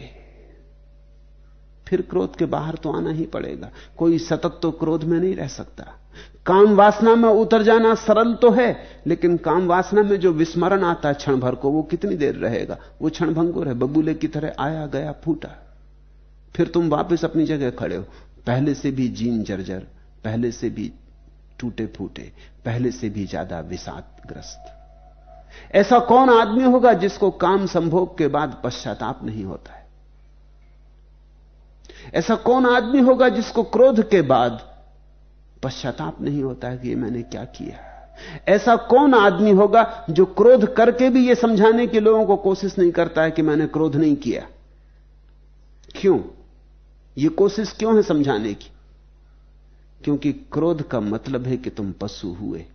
फिर क्रोध के बाहर तो आना ही पड़ेगा। कोई सतत तो क्रोध में नहीं रह सकता। काम वासना में उतर जाना सरल तो है, लेकिन काम वासना में जो विस्मरण आता है क्षण भर को, वो कितनी देर रहेगा? वो क्षण भंगुर है, बबूले की तरह आया गया फूटा। फिर तुम वापस अपनी जगह खड़े हो। पहले से भी जीन जर्जर, पहले से भी टूटे फूटे, पहले से भी ज़्यादा विषादग्रस्त। ऐसा कौन आदमी होगा जिसको काम संभोग के बाद पश्चाताप नहीं होता है? ऐसा कौन आदमी होगा जिसको क्रोध के बाद पश्चाताप नहीं होता है कि मैंने क्या किया ऐसा कौन आदमी होगा जो क्रोध करके भी यह समझाने के लोगों को कोशिश नहीं करता है कि मैंने क्रोध नहीं किया? क्यों? यह कोशिश क्यों है समझाने की? क्योंकि क्रोध का मतलब है कि तुम पशु हुए।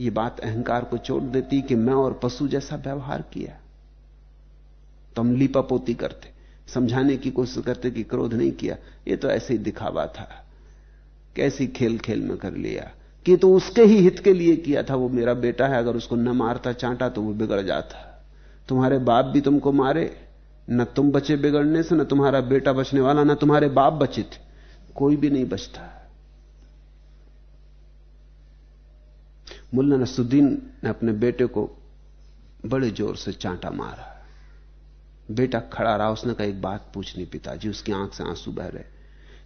यह बात अहंकार को चोट देती कि मैं और पशु जैसा व्यवहार किया। तो हम लीपापोती करते, समझाने की कोशिश करते कि क्रोध नहीं किया। यह तो ऐसे ही दिखावा था। कैसी खेल खेल में कर लिया। कि तो उसके ही हित के लिए किया था, वो मेरा बेटा है, अगर उसको न मारता चांटा तो वो बिगड़ जाता। तुम्हारे बाप भी तुमको मारे, न तुम बचे बिगड़ने से, न तुम्हारा बेटा बचने वाला, न तुम्हारे बाप बचे थे कोई भी नहीं बचता। मुल्ला नसुद्दीन ने अपने बेटे को बड़े ज़ोर से चांटा मारा। बेटा खड़ा रहा, उसने कहा, एक बात पूछनी पिताजी, उसकी आँख से आँसू बह रहे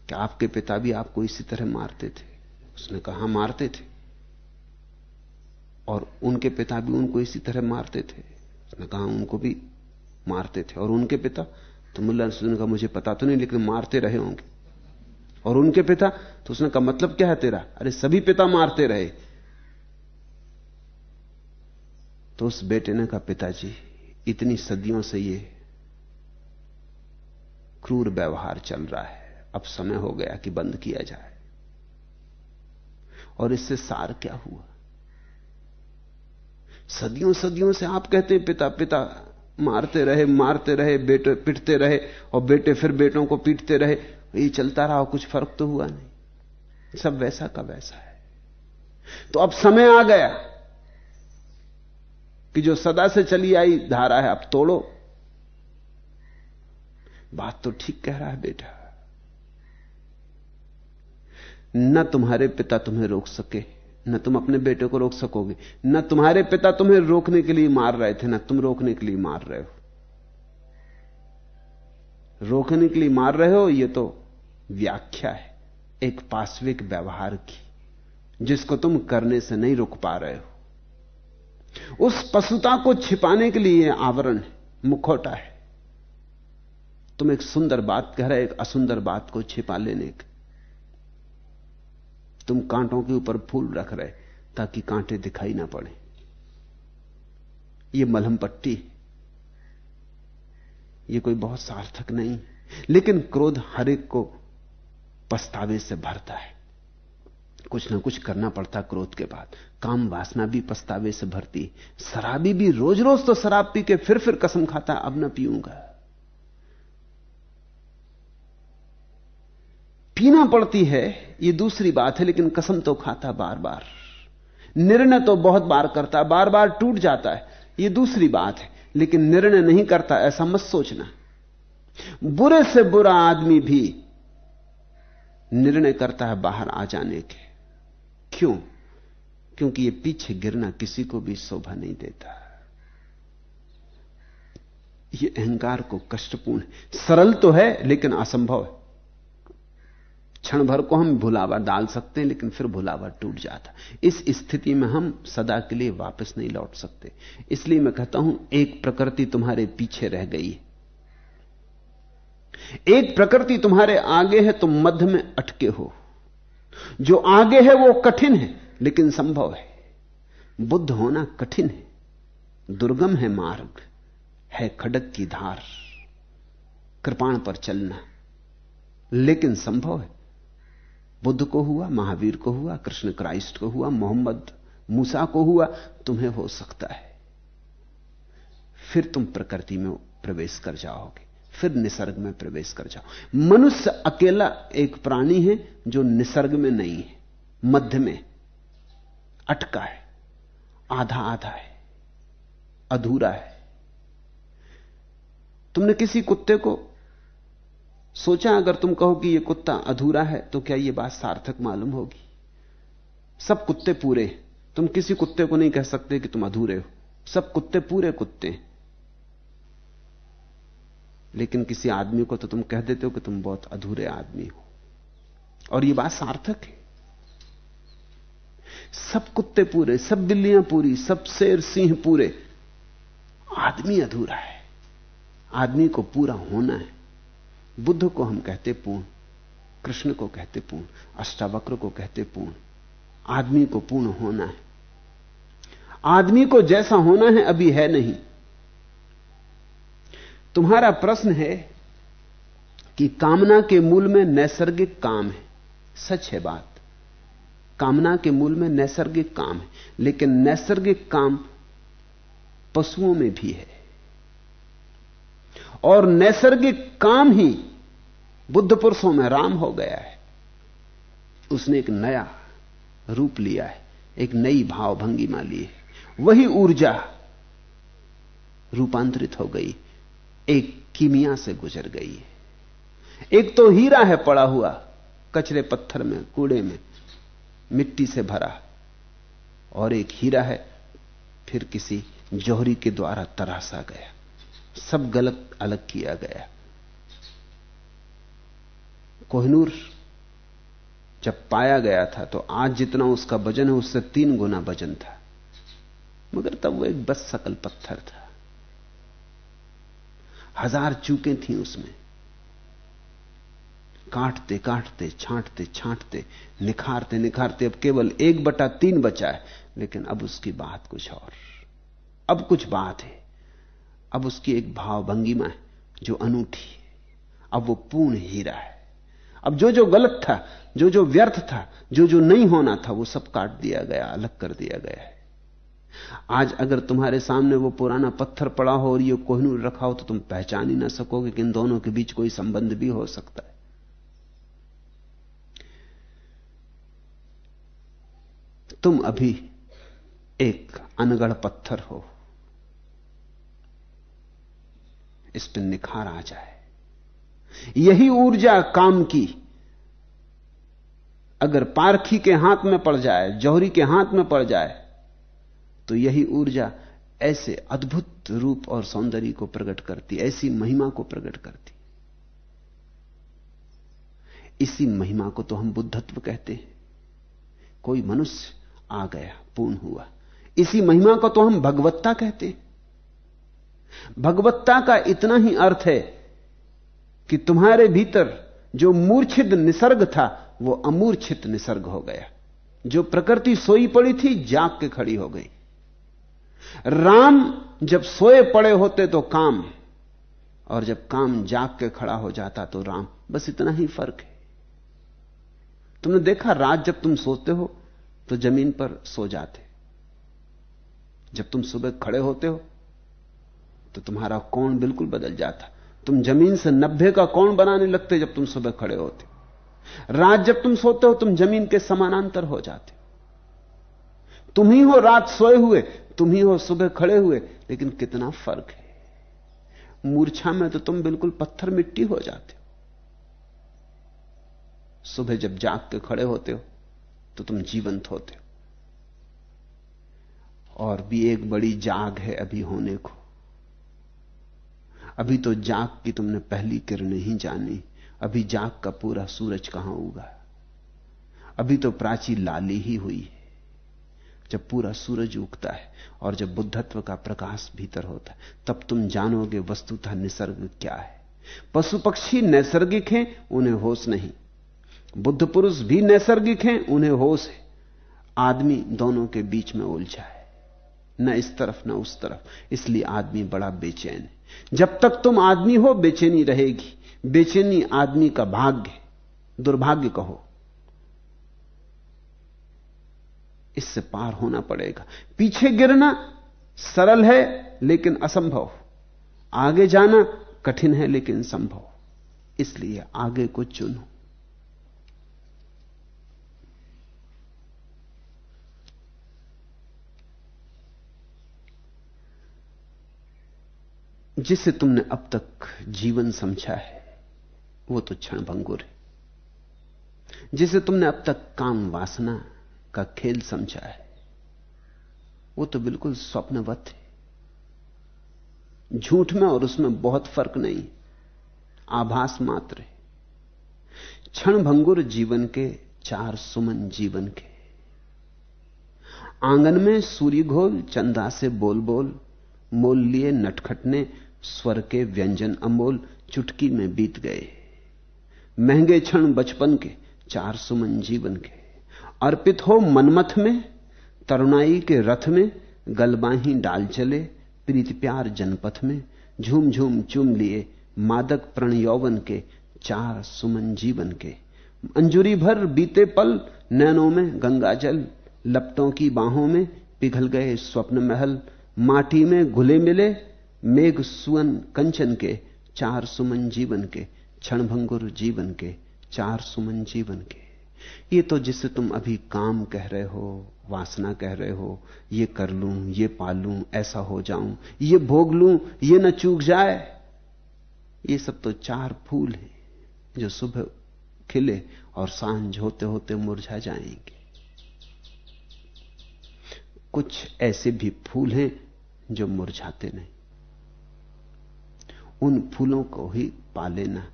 कि आपके पिता भी आपको इसी तरह मारते थे। उसने कहा हाँ मारते थे। और उनके पिता भी उनको इसी तरह मारते थे। उसने कहा उनको भी मारते थे। और उनके पिता तो मुल्ला ने कहा, मुझे पता तो नहीं, लेकिन मारते रहे होंगे। और उनके पिता तो उसने कहा मतलब क्या है तेरा? अरे, सभी पिता मारते रहे। तो उस बेटे ने कहा, पिताजी, इतनी सदियों से ये क्रूर व्यवहार चल रहा है। अब समय हो गया कि बंद किया जाए। और इससे सार क्या हुआ? सदियों सदियों से आप कहते हैं पिता पिता मारते रहे मारते रहे, बेटे पिटते रहे, और बेटे फिर बेटों को पीटते रहे। ये चलता रहा, कुछ फ़र्क तो हुआ नहीं। सब वैसा का वैसा है। तो अब समय आ गया कि जो सदा से चली आई, धारा है, अब तोड़ो। बात तो ठीक कह रहा है बेटा। न तुम्हारे पिता तुम्हें रोक सके, न तुम अपने बेटे को रोक सकोगे, न तुम्हारे पिता तुम्हें रोकने के लिए मार रहे थे, न तुम रोकने के लिए मार रहे हो। रोकने के लिए मार रहे हो यह तो व्याख्या है, एक पाश्विक व्यवहार की, जिसको तुम करने से नहीं रुक पा रहे हो। उस पशुता को छिपाने के लिए आवरण मुखौटा है। तुम एक सुंदर बात कह रहे एक असुंदर बात को छिपा लेने का तुम कांटों के ऊपर फूल रख रहे ताकि कांटे दिखाई ना पड़े। ये मलहम पट्टी, ये कोई बहुत सार्थक नहीं, लेकिन क्रोध हर एक को पछतावे से भरता है। कुछ ना कुछ करना पड़ता क्रोध के बाद। काम वासना भी पछतावे से भरती। शराबी भी रोज रोज तो शराब पी के फिर फिर कसम खाता, अब ना पीऊँगा। पीना पड़ती है, ये दूसरी बात है, लेकिन कसम तो खाता बार बार निर्णय तो बहुत बार करता बार बार टूट जाता है, ये दूसरी बात है, लेकिन निर्णय नहीं करता, ऐसा मत सोचना। बुरे से बुरा आदमी भी निर्णय करता है बाहर आ जाने के। क्यों? क्योंकि ये पीछे गिरना किसी को भी शोभा नहीं देता। ये अहंकार को कष्टपूर्ण, सरल तो है, लेकिन असंभव है। क्षण भर को हम भुलावा डाल सकते हैं, लेकिन फिर भुलावा टूट जाता इस स्थिति में हम सदा के लिए वापस नहीं लौट सकते। इसलिए मैं कहता हूँ, एक प्रकृति तुम्हारे पीछे रह गई है। एक प्रकृति तुम्हारे आगे है, तुम मध्य में अटके हो। जो आगे है, वो कठिन है, लेकिन संभव है। बुद्ध होना कठिन है, दुर्गम है मार्ग, है खडक की धार, कृपाण पर चलना। लेकिन संभव है। बुद्ध को हुआ, महावीर को हुआ, कृष्ण क्राइस्ट को हुआ, मोहम्मद मूसा को हुआ, तुम्हें हो सकता है। फिर तुम प्रकृति में प्रवेश कर जाओगे, फिर निसर्ग में प्रवेश कर जाओ। मनुष्य अकेला एक प्राणी है जो निसर्ग में नहीं है, मध्य में। अटका है आधा आधा है, अधूरा है। तुमने किसी कुत्ते को सोचा अगर तुम कहो कि यह कुत्ता अधूरा है तो क्या यह बात सार्थक मालूम होगी? सब कुत्ते पूरे तुम किसी कुत्ते को नहीं कह सकते कि तुम अधूरे हो। सब कुत्ते पूरे कुत्ते लेकिन किसी आदमी को तो तुम कह देते हो कि तुम बहुत अधूरे आदमी हो। और यह बात सार्थक है। सब कुत्ते पूरे, सब बिल्लियाँ पूरी, सब शेर सिंह पूरे। आदमी अधूरा है। आदमी को पूरा होना है। बुद्ध को हम कहते पूर्ण, कृष्ण को कहते पूर्ण, अष्टावक्र को कहते पूर्ण, आदमी को पूर्ण होना है। आदमी को जैसा होना है, अभी है नहीं। तुम्हारा प्रश्न है कि कामना के मूल में नैसर्गिक काम है। सच है बात। कामना के मूल में नैसर्गिक काम है, लेकिन नैसर्गिक काम पशुओं में भी है। और नैसर्गिक काम ही बुद्ध पुरुषों में राम हो गया है। उसने एक नया रूप लिया है, एक नई भाव भंगिमा ली है। वही ऊर्जा रूपांतरित हो गई, एक कीमिया से गुजर गई है। एक तो हीरा है पड़ा हुआ, कचरे पत्थर में, कूड़े में, मिट्टी से भरा, और एक हीरा है, फिर किसी जौहरी के द्वारा तरासा गया। सब गलत अलग किया गया कोहनूर जब पाया गया था तो आज जितना उसका वज़न है, उससे तीन गुना वज़न था। मगर तब वो एक बस सकल पत्थर था। हज़ार चूकें थी उसमें। काटते काटते, छांटते छांटते, निखारते निखारते, अब केवल एक बटा तीन बचा है, लेकिन अब उसकी बात कुछ और। अब कुछ बात है। अब उसकी एक भाव भंगिमा है, जो अनूठी अब वो पूर्ण हीरा है। अब जो जो गलत था, जो जो व्यर्थ था, जो जो नहीं होना था, वो सब काट दिया गया, अलग कर दिया गया है। आज अगर तुम्हारे सामने वो पुराना पत्थर पड़ा हो और ये कोहनूर रखा हो तो तुम पहचान ही ना सकोगे कि इन दोनों के बीच कोई संबंध भी हो सकता है। तुम अभी एक अनगढ़ पत्थर हो। इस पर निखार आ जाए। यही ऊर्जा काम की। अगर पारखी के हाथ में पड़ जाए, जौहरी के हाथ में पड़ जाए तो यही ऊर्जा ऐसे अद्भुत रूप और सौंदर्य को प्रकट करती, ऐसी महिमा को प्रकट करती। इसी महिमा को तो हम बुद्धत्व कहते हैं। कोई मनुष्य आ गया, पूर्ण हुआ। इसी महिमा को तो हम भगवत्ता कहते हैं। भगवत्ता का इतना ही अर्थ है कि तुम्हारे भीतर जो मूर्छित निसर्ग था, वो अमूर्छित निसर्ग हो गया। जो प्रकृति सोई पड़ी थी, जाग के खड़ी हो गई। राम जब सोए पड़े होते तो काम, और जब काम जाग के खड़ा हो जाता तो राम। बस इतना ही फ़र्क है। तुमने देखा, रात जब तुम सोते हो तो ज़मीन पर सो जाते। जब तुम सुबह खड़े होते हो तो तुम्हारा कोण बिल्कुल बदल जाता। तुम ज़मीन से नब्बे का कोण बनाने लगते जब तुम सुबह खड़े होते। रात जब तुम सोते हो, तुम ज़मीन के समानांतर हो जाते। तुम ही हो रात सोए हुए, तुम ही हो सुबह खड़े हुए, लेकिन कितना फ़र्क है। मूर्छा में तो तुम बिल्कुल पत्थर मिट्टी हो जाते हो। सुबह जब जाग के खड़े होते हो तो तुम जीवंत होते हो। और भी एक बड़ी जाग है अभी होने को। अभी तो जाग की तुमने पहली किरण ही जानी। अभी जाग का पूरा सूरज कहाँ उगा? अभी तो प्राची लाली ही हुई है। जब पूरा सूरज उगता है और जब बुद्धत्व का प्रकाश भीतर होता है, तब तुम जानोगे वस्तुतः निसर्ग क्या है। पशु पक्षी नैसर्गिक हैं, उन्हें होश नहीं। बुद्ध पुरुष भी नैसर्गिक हैं, उन्हें होश है। आदमी दोनों के बीच में उलझा है। न इस तरफ़, न उस तरफ़। इसलिए आदमी बड़ा बेचैन है। जब तक तुम आदमी हो, बेचैनी रहेगी। बेचैनी आदमी का भाग्य दुर्भाग्य कहो। इससे पार होना पड़ेगा। पीछे गिरना सरल है, लेकिन असंभव। आगे जाना कठिन है, लेकिन संभव। इसलिए आगे को चुनो। जिसे तुमने अब तक जीवन समझा है, वो तो क्षण भंगुर है। जिसे तुमने अब तक काम वासना का खेल समझा है, वो तो बिल्कुल स्वप्नवत है। झूठ में और उसमें बहुत फ़र्क नहीं, आभास मात्र है। क्षण भंगुर जीवन के चार सुमन जीवन के। आँगन में सूर्य घोल चंदा से बोल बोल मोल लिए नटखट ने स्वर के व्यंजन अमोल चुटकी में बीत गए। महँगे क्षण बचपन के, चार सुमन जीवन के। अर्पित हो मनमथ में, तरुणाई के रथ में, गलबाही डाल चले प्रीति प्यार जनपथ में झूम झूम चुम लिए मादक प्रण यौवन के, चार सुमन जीवन के। अंजुरी भर बीते पल, नैनों में गंगा जल, लपटों की बाहों में पिघल गए स्वप्न महल, माटी में घुले मिले मेघ सुवन कंचन के, चार सुमन जीवन के, क्षणभंगुर जीवन के, चार सुमन जीवन के। ये तो जिसे तुम अभी काम कह रहे हो, वासना कह रहे हो, ये कर लूँ, ये पालूं, ऐसा हो जाऊँ, ये भोग लूँ, ये न चूक जाए। ये सब तो चार फूल हैं जो सुबह खिले और साँझ होते होते मुरझा जाएँगे। कुछ ऐसे भी फूल हैं जो मुरझाते नहीं। उन फूलों को ही पा लेना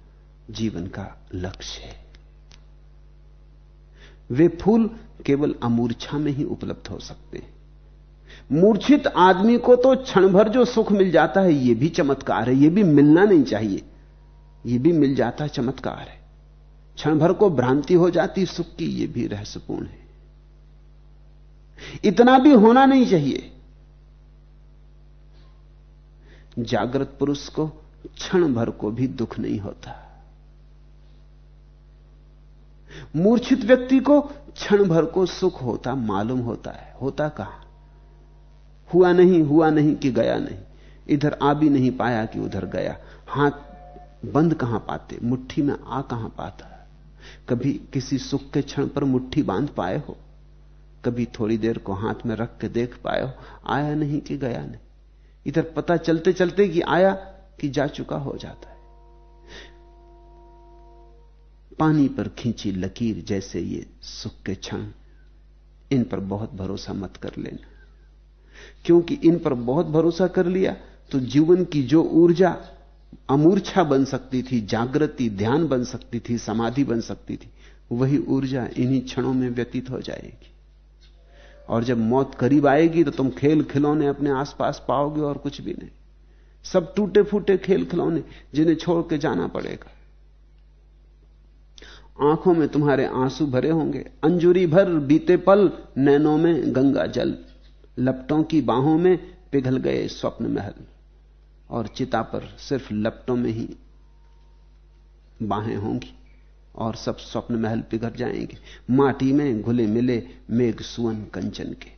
जीवन का लक्ष्य है। वे फूल केवल अमूर्छा में ही उपलब्ध हो सकते हैं। मूर्छित आदमी को तो क्षण भर जो सुख मिल जाता है यह भी चमत्कार है यह भी मिलना नहीं चाहिए। यह भी मिल जाता है चमत्कार है। क्षण भर को भ्रांति हो जाती, सुख की यह भी रहस्यपूर्ण है। इतना भी होना नहीं चाहिए। जागृत पुरुष को क्षण भर को भी दुख नहीं होता। मूर्छित व्यक्ति को क्षण भर को सुख होता, मालूम होता है। होता कहा? हुआ नहीं हुआ नहीं कि गया नहीं। इधर आ भी नहीं पाया कि उधर गया। हाथ बंद कहाँ पाते? मुट्ठी में आ कहाँ पाता? कभी किसी सुख के क्षण पर मुट्ठी बाँध पाए हो? कभी थोड़ी देर को हाथ में रख के देख पाए हो? आया नहीं कि गया नहीं। इधर पता चलते चलते कि आया कि जा चुका हो जाता है। पानी पर खींची लकीर जैसे ये सुख के क्षण, इन पर बहुत भरोसा मत कर लेना। क्योंकि इन पर बहुत भरोसा कर लिया तो जीवन की जो ऊर्जा अमूर्छा बन सकती थी, जागृति, ध्यान बन सकती थी, समाधि बन सकती थी, वही ऊर्जा इन्हीं क्षणों में व्यतीत हो जाएगी। और जब मौत करीब आएगी तो तुम खेल खिलौने अपने आसपास पाओगे और कुछ भी नहीं। सब टूटे फूटे खेल खिलौने जिन्हें छोड़ के जाना पड़ेगा। आँखों में तुम्हारे आँसू भरे होंगे, अंजुरी भर बीते पल नैनों में गंगा जल, लपटों की बाहों में पिघल गए स्वप्न महल, और चिता पर सिर्फ़ लपटों में ही बाहें होंगी, और सब स्वप्न महल पिघल जाएँगे। माटी में घुले मिले मेघ सुवन कंचन के,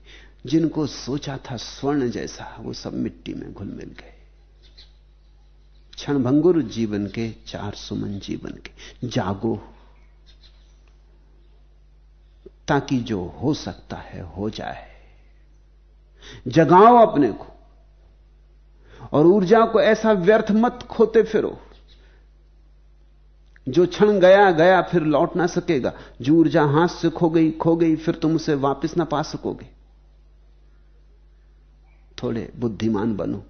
जिनको सोचा था स्वर्ण जैसा वो सब मिट्टी में घुल मिल गए। क्षणभंगुर जीवन के चार सुमन जीवन के। जागो। ताकि जो हो सकता है, हो जाए। जगाओ अपने को। और ऊर्जा को ऐसा व्यर्थ मत खोते फिरो। जो क्षण गया गया, फिर लौट ना सकेगा। जो ऊर्जा हाथ से खो गई खो गई, फिर तुम उसे वापस ना पा सकोगे। थोड़े बुद्धिमान बनो।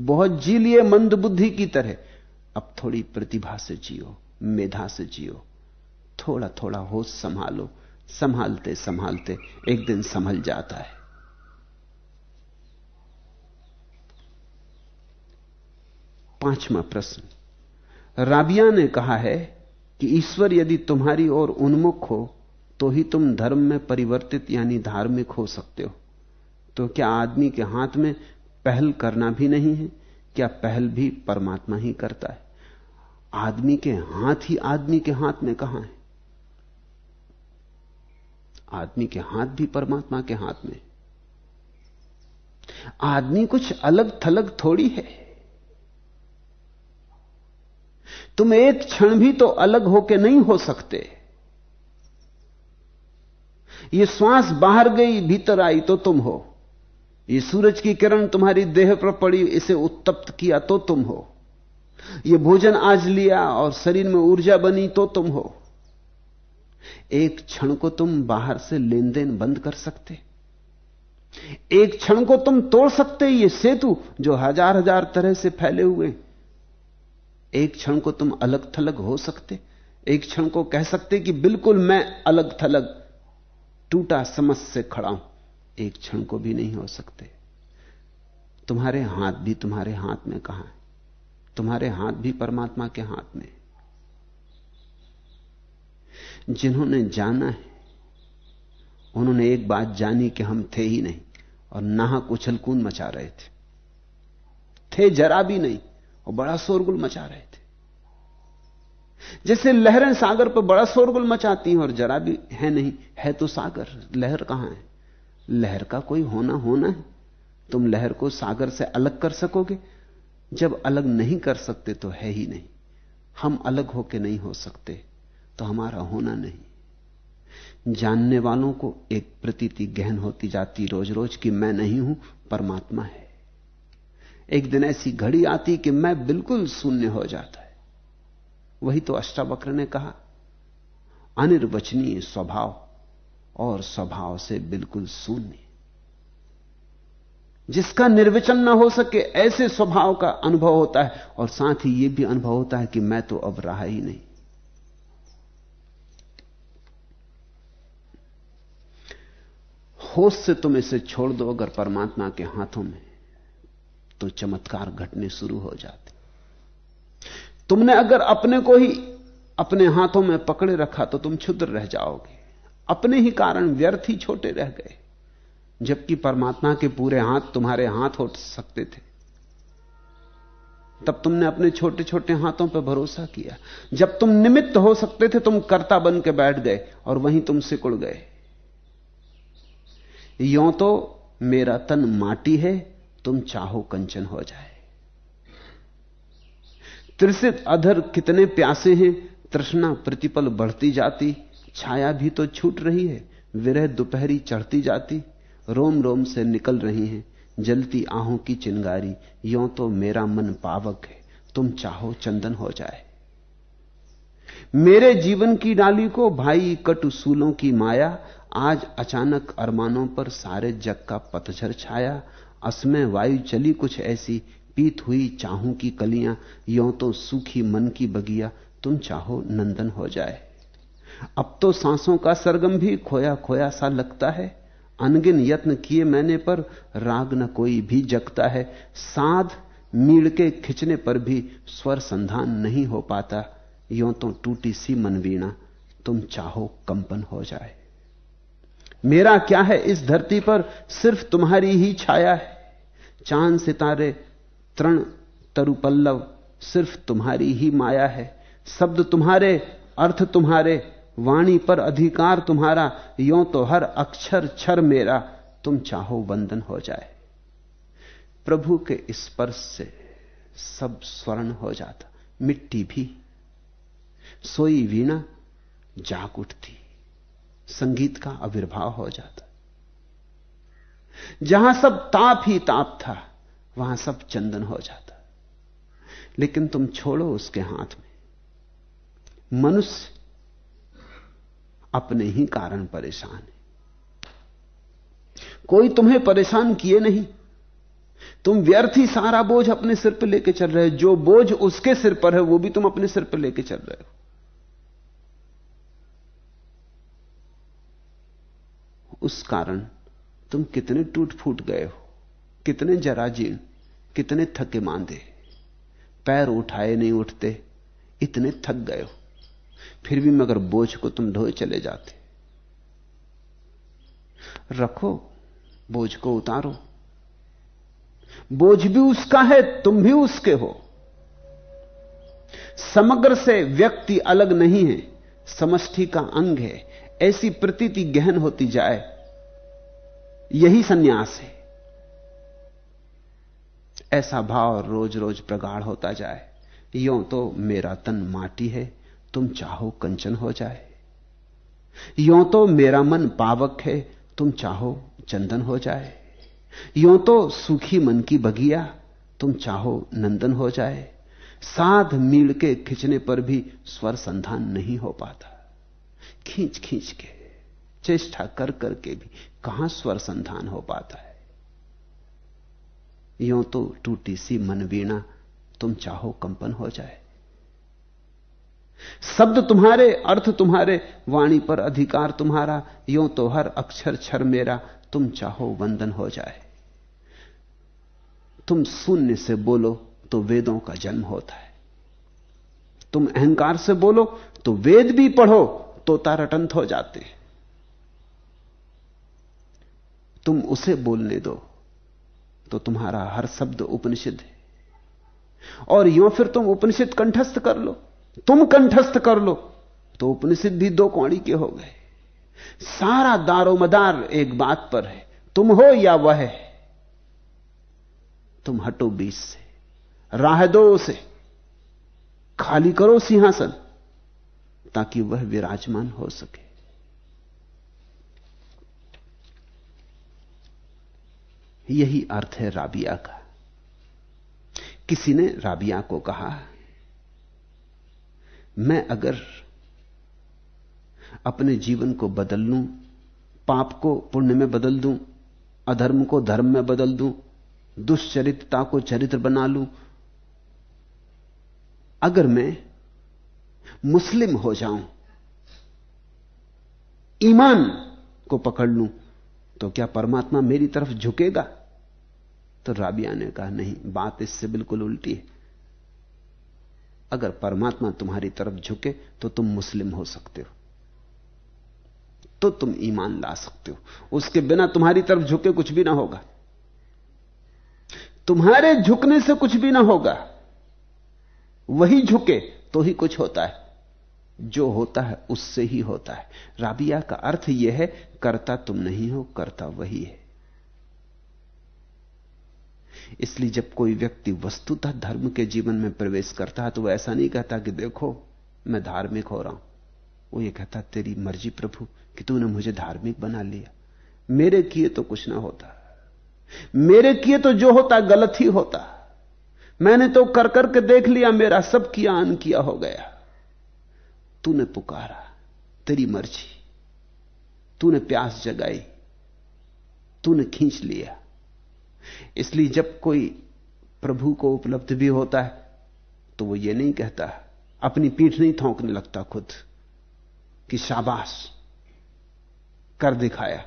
बहुत जी लिए मंद बुद्धि की तरह। अब थोड़ी प्रतिभा से जियो, मेधा से जियो। थोड़ा थोड़ा होश संभालो। संभालते संभालते एक दिन संभल जाता है। पांचवा प्रश्न। राबिया ने कहा है कि ईश्वर यदि तुम्हारी ओर उन्मुख हो तो ही तुम धर्म में परिवर्तित यानी धार्मिक हो सकते हो। तो क्या आदमी के हाथ में पहल करना भी नहीं है, क्या पहल भी परमात्मा ही करता है? आदमी के हाथ ही आदमी के हाथ में कहाँ है? आदमी के हाथ भी परमात्मा के हाथ में आदमी कुछ अलग थलग थोड़ी है। तुम एक क्षण भी तो अलग होके नहीं हो सकते। ये श्वास बाहर गई, भीतर आई तो तुम हो। ये सूरज की किरण तुम्हारी देह पर पड़ी, इसे उत्तप्त किया तो तुम हो। ये भोजन आज लिया और शरीर में ऊर्जा बनी तो तुम हो। एक क्षण को तुम बाहर से लेन देन बंद कर सकते। एक क्षण को तुम तोड़ सकते, ये सेतु जो हज़ार हज़ार तरह से फैले हुए। एक क्षण को तुम अलग थलग हो सकते। एक क्षण को कह सकते कि बिल्कुल मैं अलग थलग टूटा समझ से खड़ा हूँ। एक क्षण को भी नहीं हो सकते। तुम्हारे हाथ भी तुम्हारे हाथ में कहाँ है? तुम्हारे हाथ भी परमात्मा के हाथ में। जिन्होंने जाना है, उन्होंने एक बात जानी कि हम थे ही नहीं, और नाहक उछलकून मचा रहे थे। थे जरा भी नहीं, और बड़ा शोरगुल मचा रहे थे। जैसे लहरें सागर पर बड़ा शोरगुल मचाती हैं, और जरा भी है नहीं, है तो सागर, लहर कहाँ है? लहर का कोई होना होना है। तुम लहर को सागर से अलग कर सकोगे। जब अलग नहीं कर सकते तो है ही नहीं। हम अलग होके नहीं हो सकते तो हमारा होना नहीं। जानने वालों को एक प्रतीति गहन होती जाती रोज रोज कि मैं नहीं हूँ, परमात्मा है। एक दिन ऐसी घड़ी आती कि मैं बिल्कुल शून्य हो जाता है। वही तो अष्टावक्र ने कहा, अनिर्वचनीय स्वभाव। और स्वभाव से बिल्कुल शून्य। जिसका निर्वचन ना हो सके, ऐसे स्वभाव का अनुभव होता है, और साथ ही यह भी अनुभव होता है कि मैं तो अब रहा ही नहीं। होश से तुम इसे छोड़ दो, अगर परमात्मा के हाथों में तो चमत्कार घटने शुरू हो जाते। तुमने अगर अपने को ही अपने हाथों में पकड़े रखा तो तुम क्षुद्र रह जाओगे। अपने ही कारण व्यर्थ ही छोटे रह गए, जबकि परमात्मा के पूरे हाथ तुम्हारे हाथ हो सकते थे। तब तुमने अपने छोटे छोटे हाथों पर भरोसा किया। जब तुम निमित्त हो सकते थे, तुम कर्ता बन के बैठ गए और वहीं तुम सिकुड़ गए। यो तो मेरा तन माटी है, तुम चाहो कंचन हो जाए। त्रिसित अधर कितने प्यासे हैं, तृष्णा प्रतिपल बढ़ती जाती छाया भी तो छूट रही है, विरह दोपहरी चढ़ती जाती, रोम रोम से निकल रही हैं, जलती आहों की चिंगारी, यो तो मेरा मन पावक है, तुम चाहो चंदन हो जाए। मेरे जीवन की डाली को भाई कटुसूलों की माया, आज अचानक अरमानों पर सारे जग का पतझर छाया, असमय वायु चली कुछ ऐसी, पीत हुई चाहू की कलियाँ, यो तो सूखी मन की बगिया, तुम चाहो नंदन हो जाए। अब तो सांसों का सरगम भी खोया खोया सा लगता है। अनगिन यत्न किए मैंने पर राग न कोई भी जगता है। साध मीड़ के खिंचने पर भी स्वर संधान नहीं हो पाता। यो तो टूटी सी मनवीणा, तुम चाहो कंपन हो जाए। मेरा क्या है इस धरती पर? सिर्फ़ तुम्हारी ही छाया है। चाँद सितारे, तृण तरुपल्लव, सिर्फ़ तुम्हारी ही माया है। शब्द तुम्हारे, अर्थ तुम्हारे वाणी पर अधिकार तुम्हारा, यो तो हर अक्षर छर मेरा, तुम चाहो वंदन हो जाए। प्रभु के स्पर्श से सब स्वर्ण हो जाता, मिट्टी भी। सोई वीणा जाग उठती, संगीत का आविर्भाव हो जाता। जहाँ सब ताप ही ताप था, वहाँ सब चंदन हो जाता। लेकिन तुम छोड़ो उसके हाथ में। मनुष्य अपने ही कारण परेशान है। कोई तुम्हें परेशान किए नहीं। तुम व्यर्थ ही सारा बोझ अपने सिर पर लेके चल रहे हो। जो बोझ उसके सिर पर है, वो भी तुम अपने सिर पर लेके चल रहे हो। उस कारण तुम कितने टूट फूट गए हो, कितने जराजीर्ण कितने थके मांदे, पैर उठाए नहीं उठते, इतने थक गए हो। फिर भी मगर बोझ को तुम ढोए चले जाते। रखो, बोझ को उतारो। बोझ भी उसका है, तुम भी उसके हो। समग्र से व्यक्ति अलग नहीं है, समष्टि का अंग है। ऐसी प्रतीति गहन होती जाए, यही सन्यास है। ऐसा भाव रोज रोज प्रगाढ़ होता जाए, यो तो मेरा तन माटी है। तुम चाहो कंचन हो जाए। यो तो मेरा मन पावक है, तुम चाहो चंदन हो जाए। यो तो सुखी मन की बगिया, तुम चाहो नंदन हो जाए। साध मील के खिंचने पर भी स्वर संधान नहीं हो पाता। खींच खींच के, चेष्टा कर करके भी कहाँ स्वर संधान हो पाता है? यो तो टूटी सी मन वीणा तुम चाहो कंपन हो जाए। शब्द तुम्हारे, अर्थ तुम्हारे, वाणी पर अधिकार तुम्हारा, यो तो हर अक्षर छर मेरा, तुम चाहो वंदन हो जाए। तुम शून्य से बोलो तो वेदों का जन्म होता है। तुम अहंकार से बोलो तो वेद भी पढ़ो तो तारटंत हो जाते। तुम उसे बोलने दो तो तुम्हारा हर शब्द उपनिषद है। और यो फिर तुम उपनिषद कंठस्थ कर लो। तुम कंठस्थ कर लो। तो उपनिषद भी दो कौड़ी के हो गए। सारा दारोमदार एक बात पर है। तुम हो या वह है? तुम हटो बीच से। राह दो उसे। खाली करो सिंहासन, ताकि वह विराजमान हो सके। यही अर्थ है राबिया का। किसी ने राबिया को कहा मैं अगर अपने जीवन को बदल लूँ, पाप को पुण्य में बदल दूँ, अधर्म को धर्म में बदल दूँ दुष्चरित्रता को चरित्र बना लूँ, अगर मैं मुस्लिम हो जाऊँ, ईमान को पकड़ लूँ तो क्या परमात्मा मेरी तरफ़ झुकेगा? तो राबिया ने कहा, नहीं, बात इससे बिल्कुल उल्टी है। अगर परमात्मा तुम्हारी तरफ़ झुके तो तुम मुस्लिम हो सकते हो। तो तुम ईमान ला सकते हो। उसके बिना तुम्हारी तरफ़ झुके कुछ भी ना होगा। तुम्हारे झुकने से कुछ भी ना होगा। वही झुके तो ही कुछ होता है। जो होता है, उससे ही होता है। राबिया का अर्थ यह है, करता तुम नहीं हो, करता वही है। इसलिए जब कोई व्यक्ति वस्तुतः धर्म के जीवन में प्रवेश करता है तो वह ऐसा नहीं कहता कि देखो, मैं धार्मिक हो रहा हूँ। वो ये कहता, तेरी मर्ज़ी प्रभु, कि तूने मुझे धार्मिक बना लिया। मेरे किए तो कुछ ना होता। मेरे किए तो जो होता, गलत ही होता। मैंने तो कर कर करके देख लिया, मेरा सब किया, अन किया हो गया। तूने पुकारा, तेरी मर्ज़ी। तूने प्यास जगाई, तूने खींच लिया। इसलिए जब कोई प्रभु को उपलब्ध भी होता है तो वो ये नहीं कहता, अपनी पीठ नहीं थोंकने लगता खुद, कि शाबाश, कर दिखाया।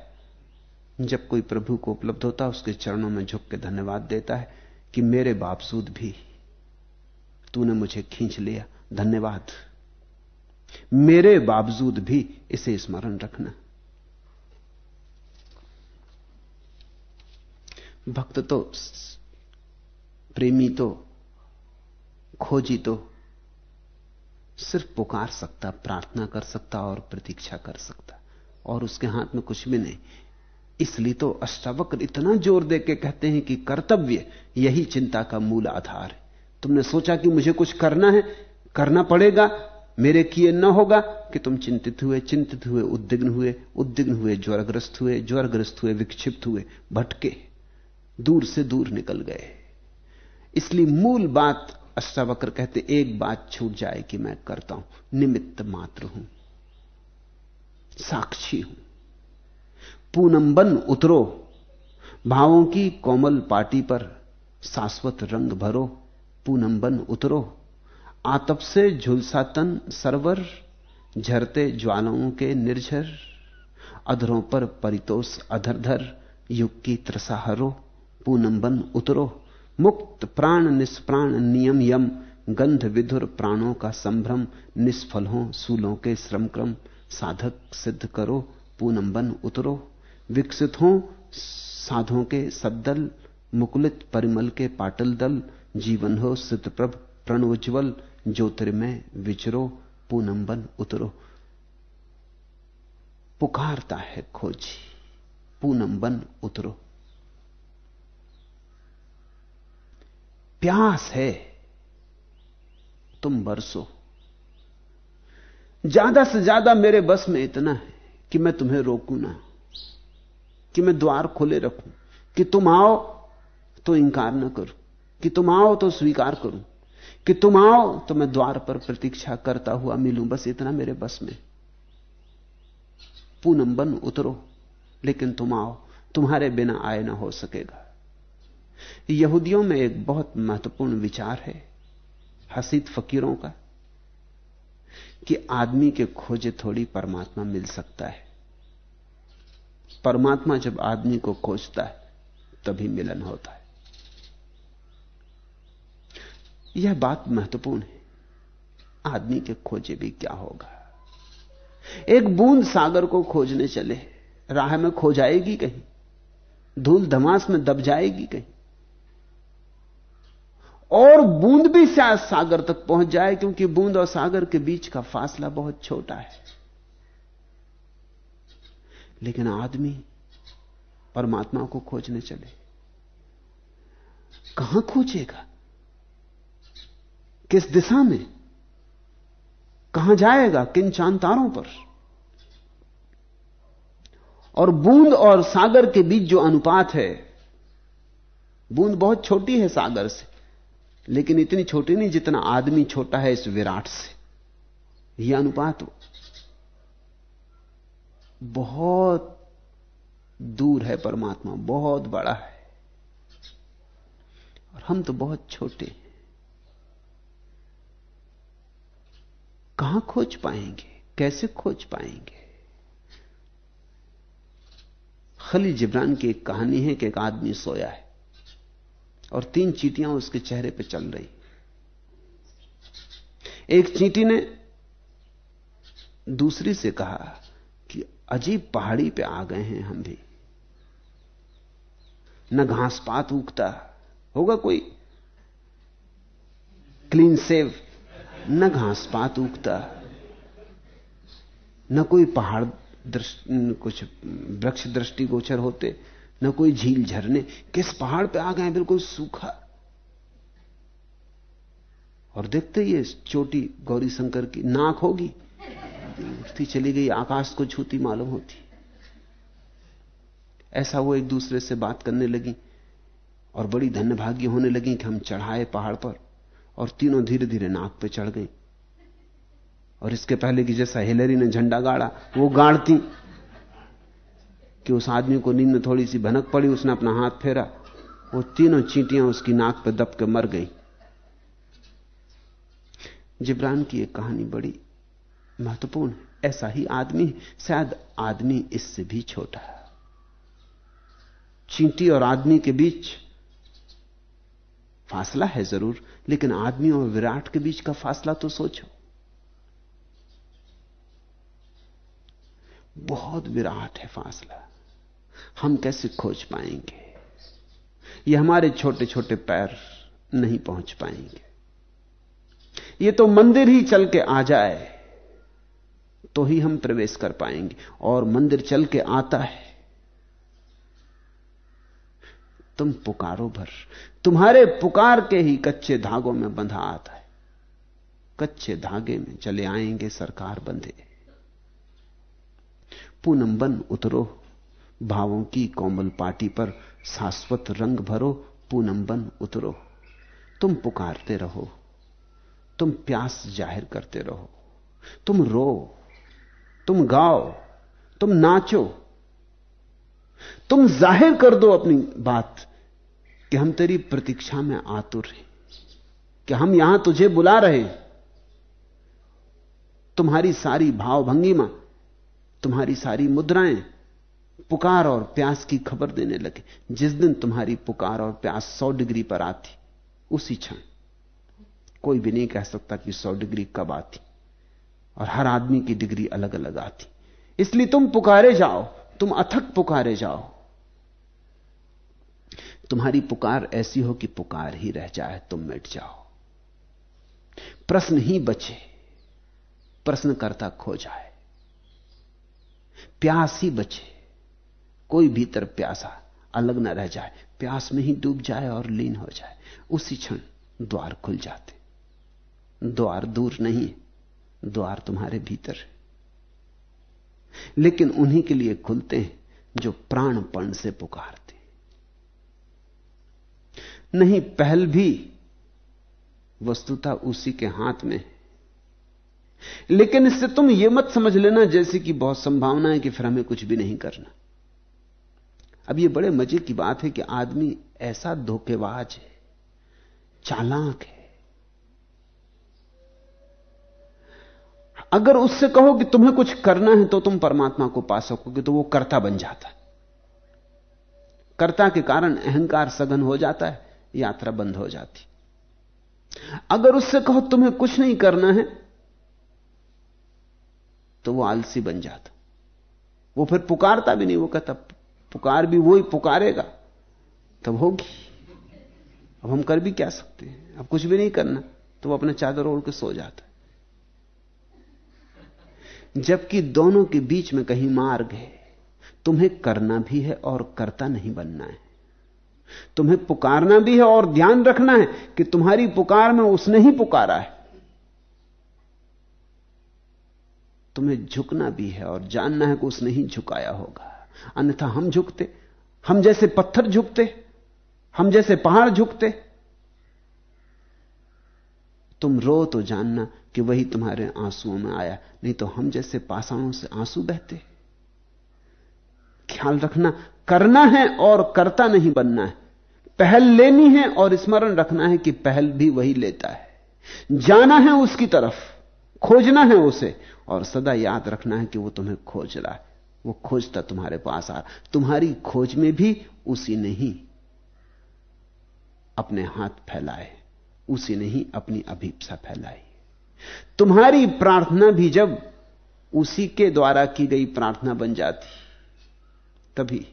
जब कोई प्रभु को उपलब्ध होता है, उसके चरणों में झुक के धन्यवाद देता है, कि मेरे बावजूद भी, तूने मुझे खींच लिया, धन्यवाद। मेरे बावजूद भी इसे स्मरण रखना। भक्त तो प्रेमी तो खोजी तो सिर्फ़ पुकार सकता, प्रार्थना कर सकता और प्रतीक्षा कर सकता, और उसके हाथ में कुछ भी नहीं। इसलिए तो अष्टावक्र इतना ज़ोर दे के कहते हैं कि कर्तव्य, यही चिंता का मूल आधार है। तुमने सोचा कि मुझे कुछ करना है? करना पड़ेगा, मेरे किए न होगा कि तुम चिंतित हुए चिंतित हुए, उद्विग्न हुए उद्विग्न हुए, ज्वरग्रस्त हुए ज्वरग्रस्त हुए, विक्षिप्त हुए, भटके। दूर से दूर निकल गए। इसलिए मूल बात अष्टावक्र कहते, एक बात छूट जाए कि मैं करता हूँ, निमित्त मात्र हूँ, साक्षी हूँ। पूनम्बन उतरो, भावों की कोमल पाटी पर शाश्वत रंग भरो, पूनम्बन उतरो। आतप से झुलसा तन सरवर, झरते ज्वालाओं के निर्झर, अधरों पर परितोष अधरधर, युग की त्रसाहरो पूनम्बन उतरो। मुक्त प्राण, निष्प्राण नियम यम। गंध विधुर प्राणों का संभ्रम। निष्फल हो सूलों के श्रम क्रम साधक सिद्ध करो पूनम बन उतरो। विकसित हो साधों के सद्दल। मुकुलित परिमल के पाटल दल। जीवन हो सिद्धप्रभ प्रणोज्वल ज्योतिर्मय विचरो पूनम बन उतरो। पुकारता है खोजी, पूनम्बन उतरो। प्यास है, तुम बरसो। ज़्यादा से ज़्यादा मेरे बस में इतना है कि मैं तुम्हें रोकू ना, कि मैं द्वार खोले रखूँ, कि तुम आओ तो इंकार ना करूँ, कि तुम आओ तो स्वीकार करूँ, कि तुम आओ तो मैं द्वार पर प्रतीक्षा करता हुआ मिलूं। बस इतना मेरे बस में। पूनम बन उतरो, लेकिन तुम आओ, तुम्हारे बिना आए ना हो सकेगा। यहूदियों में एक बहुत महत्वपूर्ण विचार है हसीद फकीरों का, कि आदमी के खोजे थोड़ी परमात्मा मिल सकता है। परमात्मा जब आदमी को खोजता है, तभी मिलन होता है। यह बात महत्वपूर्ण है। आदमी के खोजे भी क्या होगा? एक बूंद सागर को खोजने चले, राह में खो जाएगी कहीं, धूल धमास में दब जाएगी कहीं। और बूंद भी शायद सागर तक पहुँच जाए, क्योंकि बूंद और सागर के बीच का फासला बहुत छोटा है। लेकिन आदमी परमात्मा को खोजने चले। कहाँ खोजेगा? किस दिशा में? कहाँ जाएगा? किन चांतारों पर? और बूंद और सागर के बीच जो अनुपात है, बूंद बहुत छोटी है सागर से। लेकिन इतनी छोटी नहीं जितना आदमी छोटा है इस विराट से। यह अनुपात बहुत दूर है परमात्मा, बहुत बड़ा है। और हम तो बहुत छोटे हैं। कहाँ खोज पाएँगे? कैसे खोज पाएँगे? खली जिब्रान की एक कहानी है कि एक आदमी सोया है। और तीन चीटियाँ उसके चेहरे पर चल रही। एक चींटी ने दूसरी से कहा कि अजीब पहाड़ी पे आ गए हैं हम भी। न घास पात उगता, होगा कोई? क्लीन सेव, न घास पात उगता, न कोई पहाड़ कुछ वृक्ष दृष्टि गोचर होते। न कोई झील झरने। किस पहाड़ पे आ गए बिल्कुल सूखा। और देखते ही चोटी गौरी शंकर की नाक होगी। उठती चली गई, आकाश को छूती मालूम होती। ऐसा वो एक दूसरे से बात करने लगी और बड़ी धन्यभाग्य होने लगी कि हम चढ़ाए पहाड़ पर और तीनों धीरे धीरे नाक पे चढ़ गई। और इसके पहले की जैसा हिलरी ने झंडा गाड़ा, वो गाड़ती। कि उस आदमी को नींद में थोड़ी सी भनक पड़ी, उसने अपना हाथ फेरा, वो तीनों चींटियाँ उसकी नाक पर दब के मर गई। जिब्रान की एक कहानी बड़ी महत्वपूर्ण ऐसा ही आदमी शायद आदमी इससे भी छोटा है। चींटी और आदमी के बीच फासला है ज़रूर, लेकिन आदमी और विराट के बीच का फासला तो सोचो। बहुत विराट है फासला। हम कैसे खोज पाएँगे? ये हमारे छोटे छोटे पैर नहीं पहुँच पाएँगे। ये तो मंदिर ही चल के आ जाए तो ही हम प्रवेश कर पाएँगे, और मंदिर चल के आता है। तुम पुकारो भर, तुम्हारे पुकार के ही कच्चे धागों में बंधा आता है। कच्चे धागे में चले आएँगे सरकार बंधे। पूनम बन उतरो। भावों की कोमल पाटी पर शाश्वत रंग भरो, पूनम बन उतरो। तुम पुकारते रहो, तुम प्यास ज़ाहिर करते रहो। तुम रो, तुम गाओ, तुम नाचो। तुम ज़ाहिर कर दो अपनी बात कि हम तेरी प्रतीक्षा में आतुर हैं, कि हम यहाँ तुझे बुला रहे हैं। तुम्हारी सारी भाव भंगिमा तुम्हारी सारी मुद्राएँ पुकार और प्यास की खबर देने लगे। जिस दिन तुम्हारी पुकार और प्यास सौ डिग्री पर आती, उसी क्षण। कोई भी नहीं कह सकता कि सौ डिग्री कब आती, और हर आदमी की डिग्री अलग अलग आती। इसलिए तुम पुकारे जाओ, तुम अथक पुकारे जाओ। तुम्हारी पुकार ऐसी हो कि पुकार ही रह जाए, तुम मिट जाओ। प्रश्न ही बचे, प्रश्नकर्ता खो जाए। प्यास ही बचे कोई भीतर प्यासा अलग न रह जाए। प्यास में ही डूब जाए और लीन हो जाए। उसी क्षण द्वार खुल जाते। द्वार दूर नहीं द्वार तुम्हारे भीतर है। लेकिन उन्हीं के लिए खुलते हैं जो प्राणपण से पुकारते नहीं, पहल भी वस्तुता उसी के हाथ में है। लेकिन इससे तुम यह मत समझ लेना जैसे कि बहुत संभावना है कि फिर हमें कुछ भी नहीं करना। अब यह बड़े मज़े की बात है कि आदमी ऐसा धोखेबाज है, चालाक है। अगर उससे कहो कि तुम्हें कुछ करना है तो तुम परमात्मा को पा सकोगे तो वो कर्ता बन जाता है। कर्ता के कारण अहंकार सघन हो जाता है, यात्रा बंद हो जाती। अगर उससे कहो तुम्हें कुछ नहीं करना है तो वो आलसी बन जाता। वो फिर पुकारता भी नहीं, वो कहता पुकार भी वो ही पुकारेगा, तब होगी। अब हम कर भी क्या सकते हैं? अब कुछ भी नहीं करना तो वो अपने चादर ओढ़ के सो जाता जबकि दोनों के बीच में कहीं मार्ग है, तुम्हें करना भी है और करता नहीं बनना है। तुम्हें पुकारना भी है और ध्यान रखना है कि तुम्हारी पुकार में उसने ही पुकारा है। तुम्हें झुकना भी है और जानना है कि उसने ही झुकाया होगा। अन्यथा हम झुकते, हम जैसे पत्थर झुकते, हम जैसे पहाड़ झुकते। तुम रो तो जानना कि वही तुम्हारे आंसुओं में आया, नहीं तो हम जैसे पाषाणों से आँसू बहते। ख्याल रखना, करना है और करता नहीं बनना है। पहल लेनी है और स्मरण रखना है कि पहल भी वही लेता है। जाना है उसकी तरफ़, खोजना है उसे, और सदा याद रखना है कि वो तुम्हें खोज रहा है। वो खोजता तुम्हारे पास आ। तुम्हारी खोज में भी उसी ने ही अपने हाथ फैलाए, उसी ने ही अपनी अभीपसा फैलाई। तुम्हारी प्रार्थना भी जब उसी के द्वारा की गई प्रार्थना बन जाती, तभी।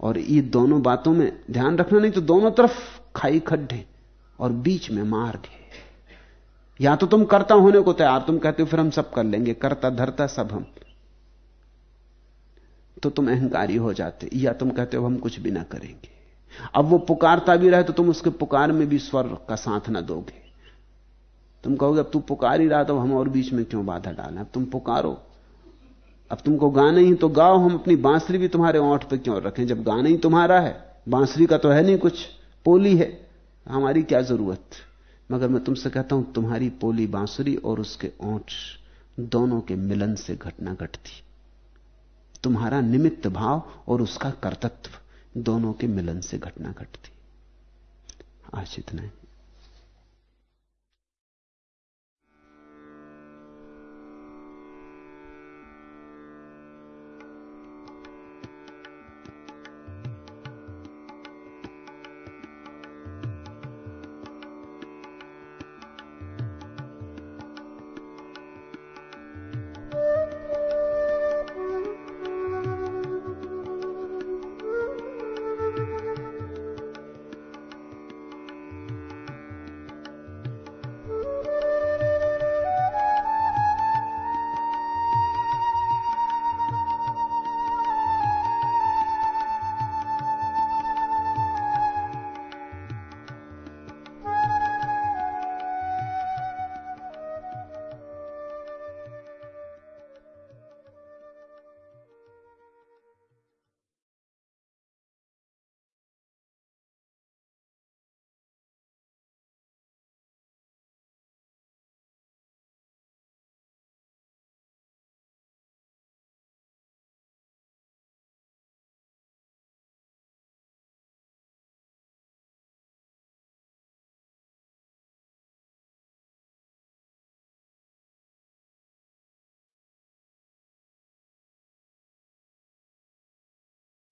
और ये दोनों बातों में ध्यान रखना, नहीं तो दोनों तरफ़ खाई खड्डे और बीच में मार्ग है। या तो तुम करता होने को तैयार, तुम कहते हो, फिर हम सब कर लेंगे, करता धरता सब हम। तो तुम अहंकारी हो जाते, या तुम कहते हो हम कुछ भी ना करेंगे। अब वो पुकारता भी रहे तो तुम उसके पुकार में भी स्वर का साथ ना दोगे। तुम कहोगे, अब तू पुकार ही रहा तो हम और बीच में क्यों बाधा डालें? अब तुम पुकारो। अब तुमको गाना ही तो गाओ, हम अपनी बांसुरी भी तुम्हारे ओंठ पे क्यों रखें? जब गाना ही तुम्हारा है, बांसुरी का तो है नहीं कुछ, पोली है। हमारी क्या ज़रूरत? मगर मैं तुमसे कहता हूँ, तुम्हारी पोली बांसुरी और उसके ओंठ दोनों के मिलन से घटना घटती। तुम्हारा निमित्त भाव और उसका कर्तत्व दोनों के मिलन से घटना घटती। आज इतना ही।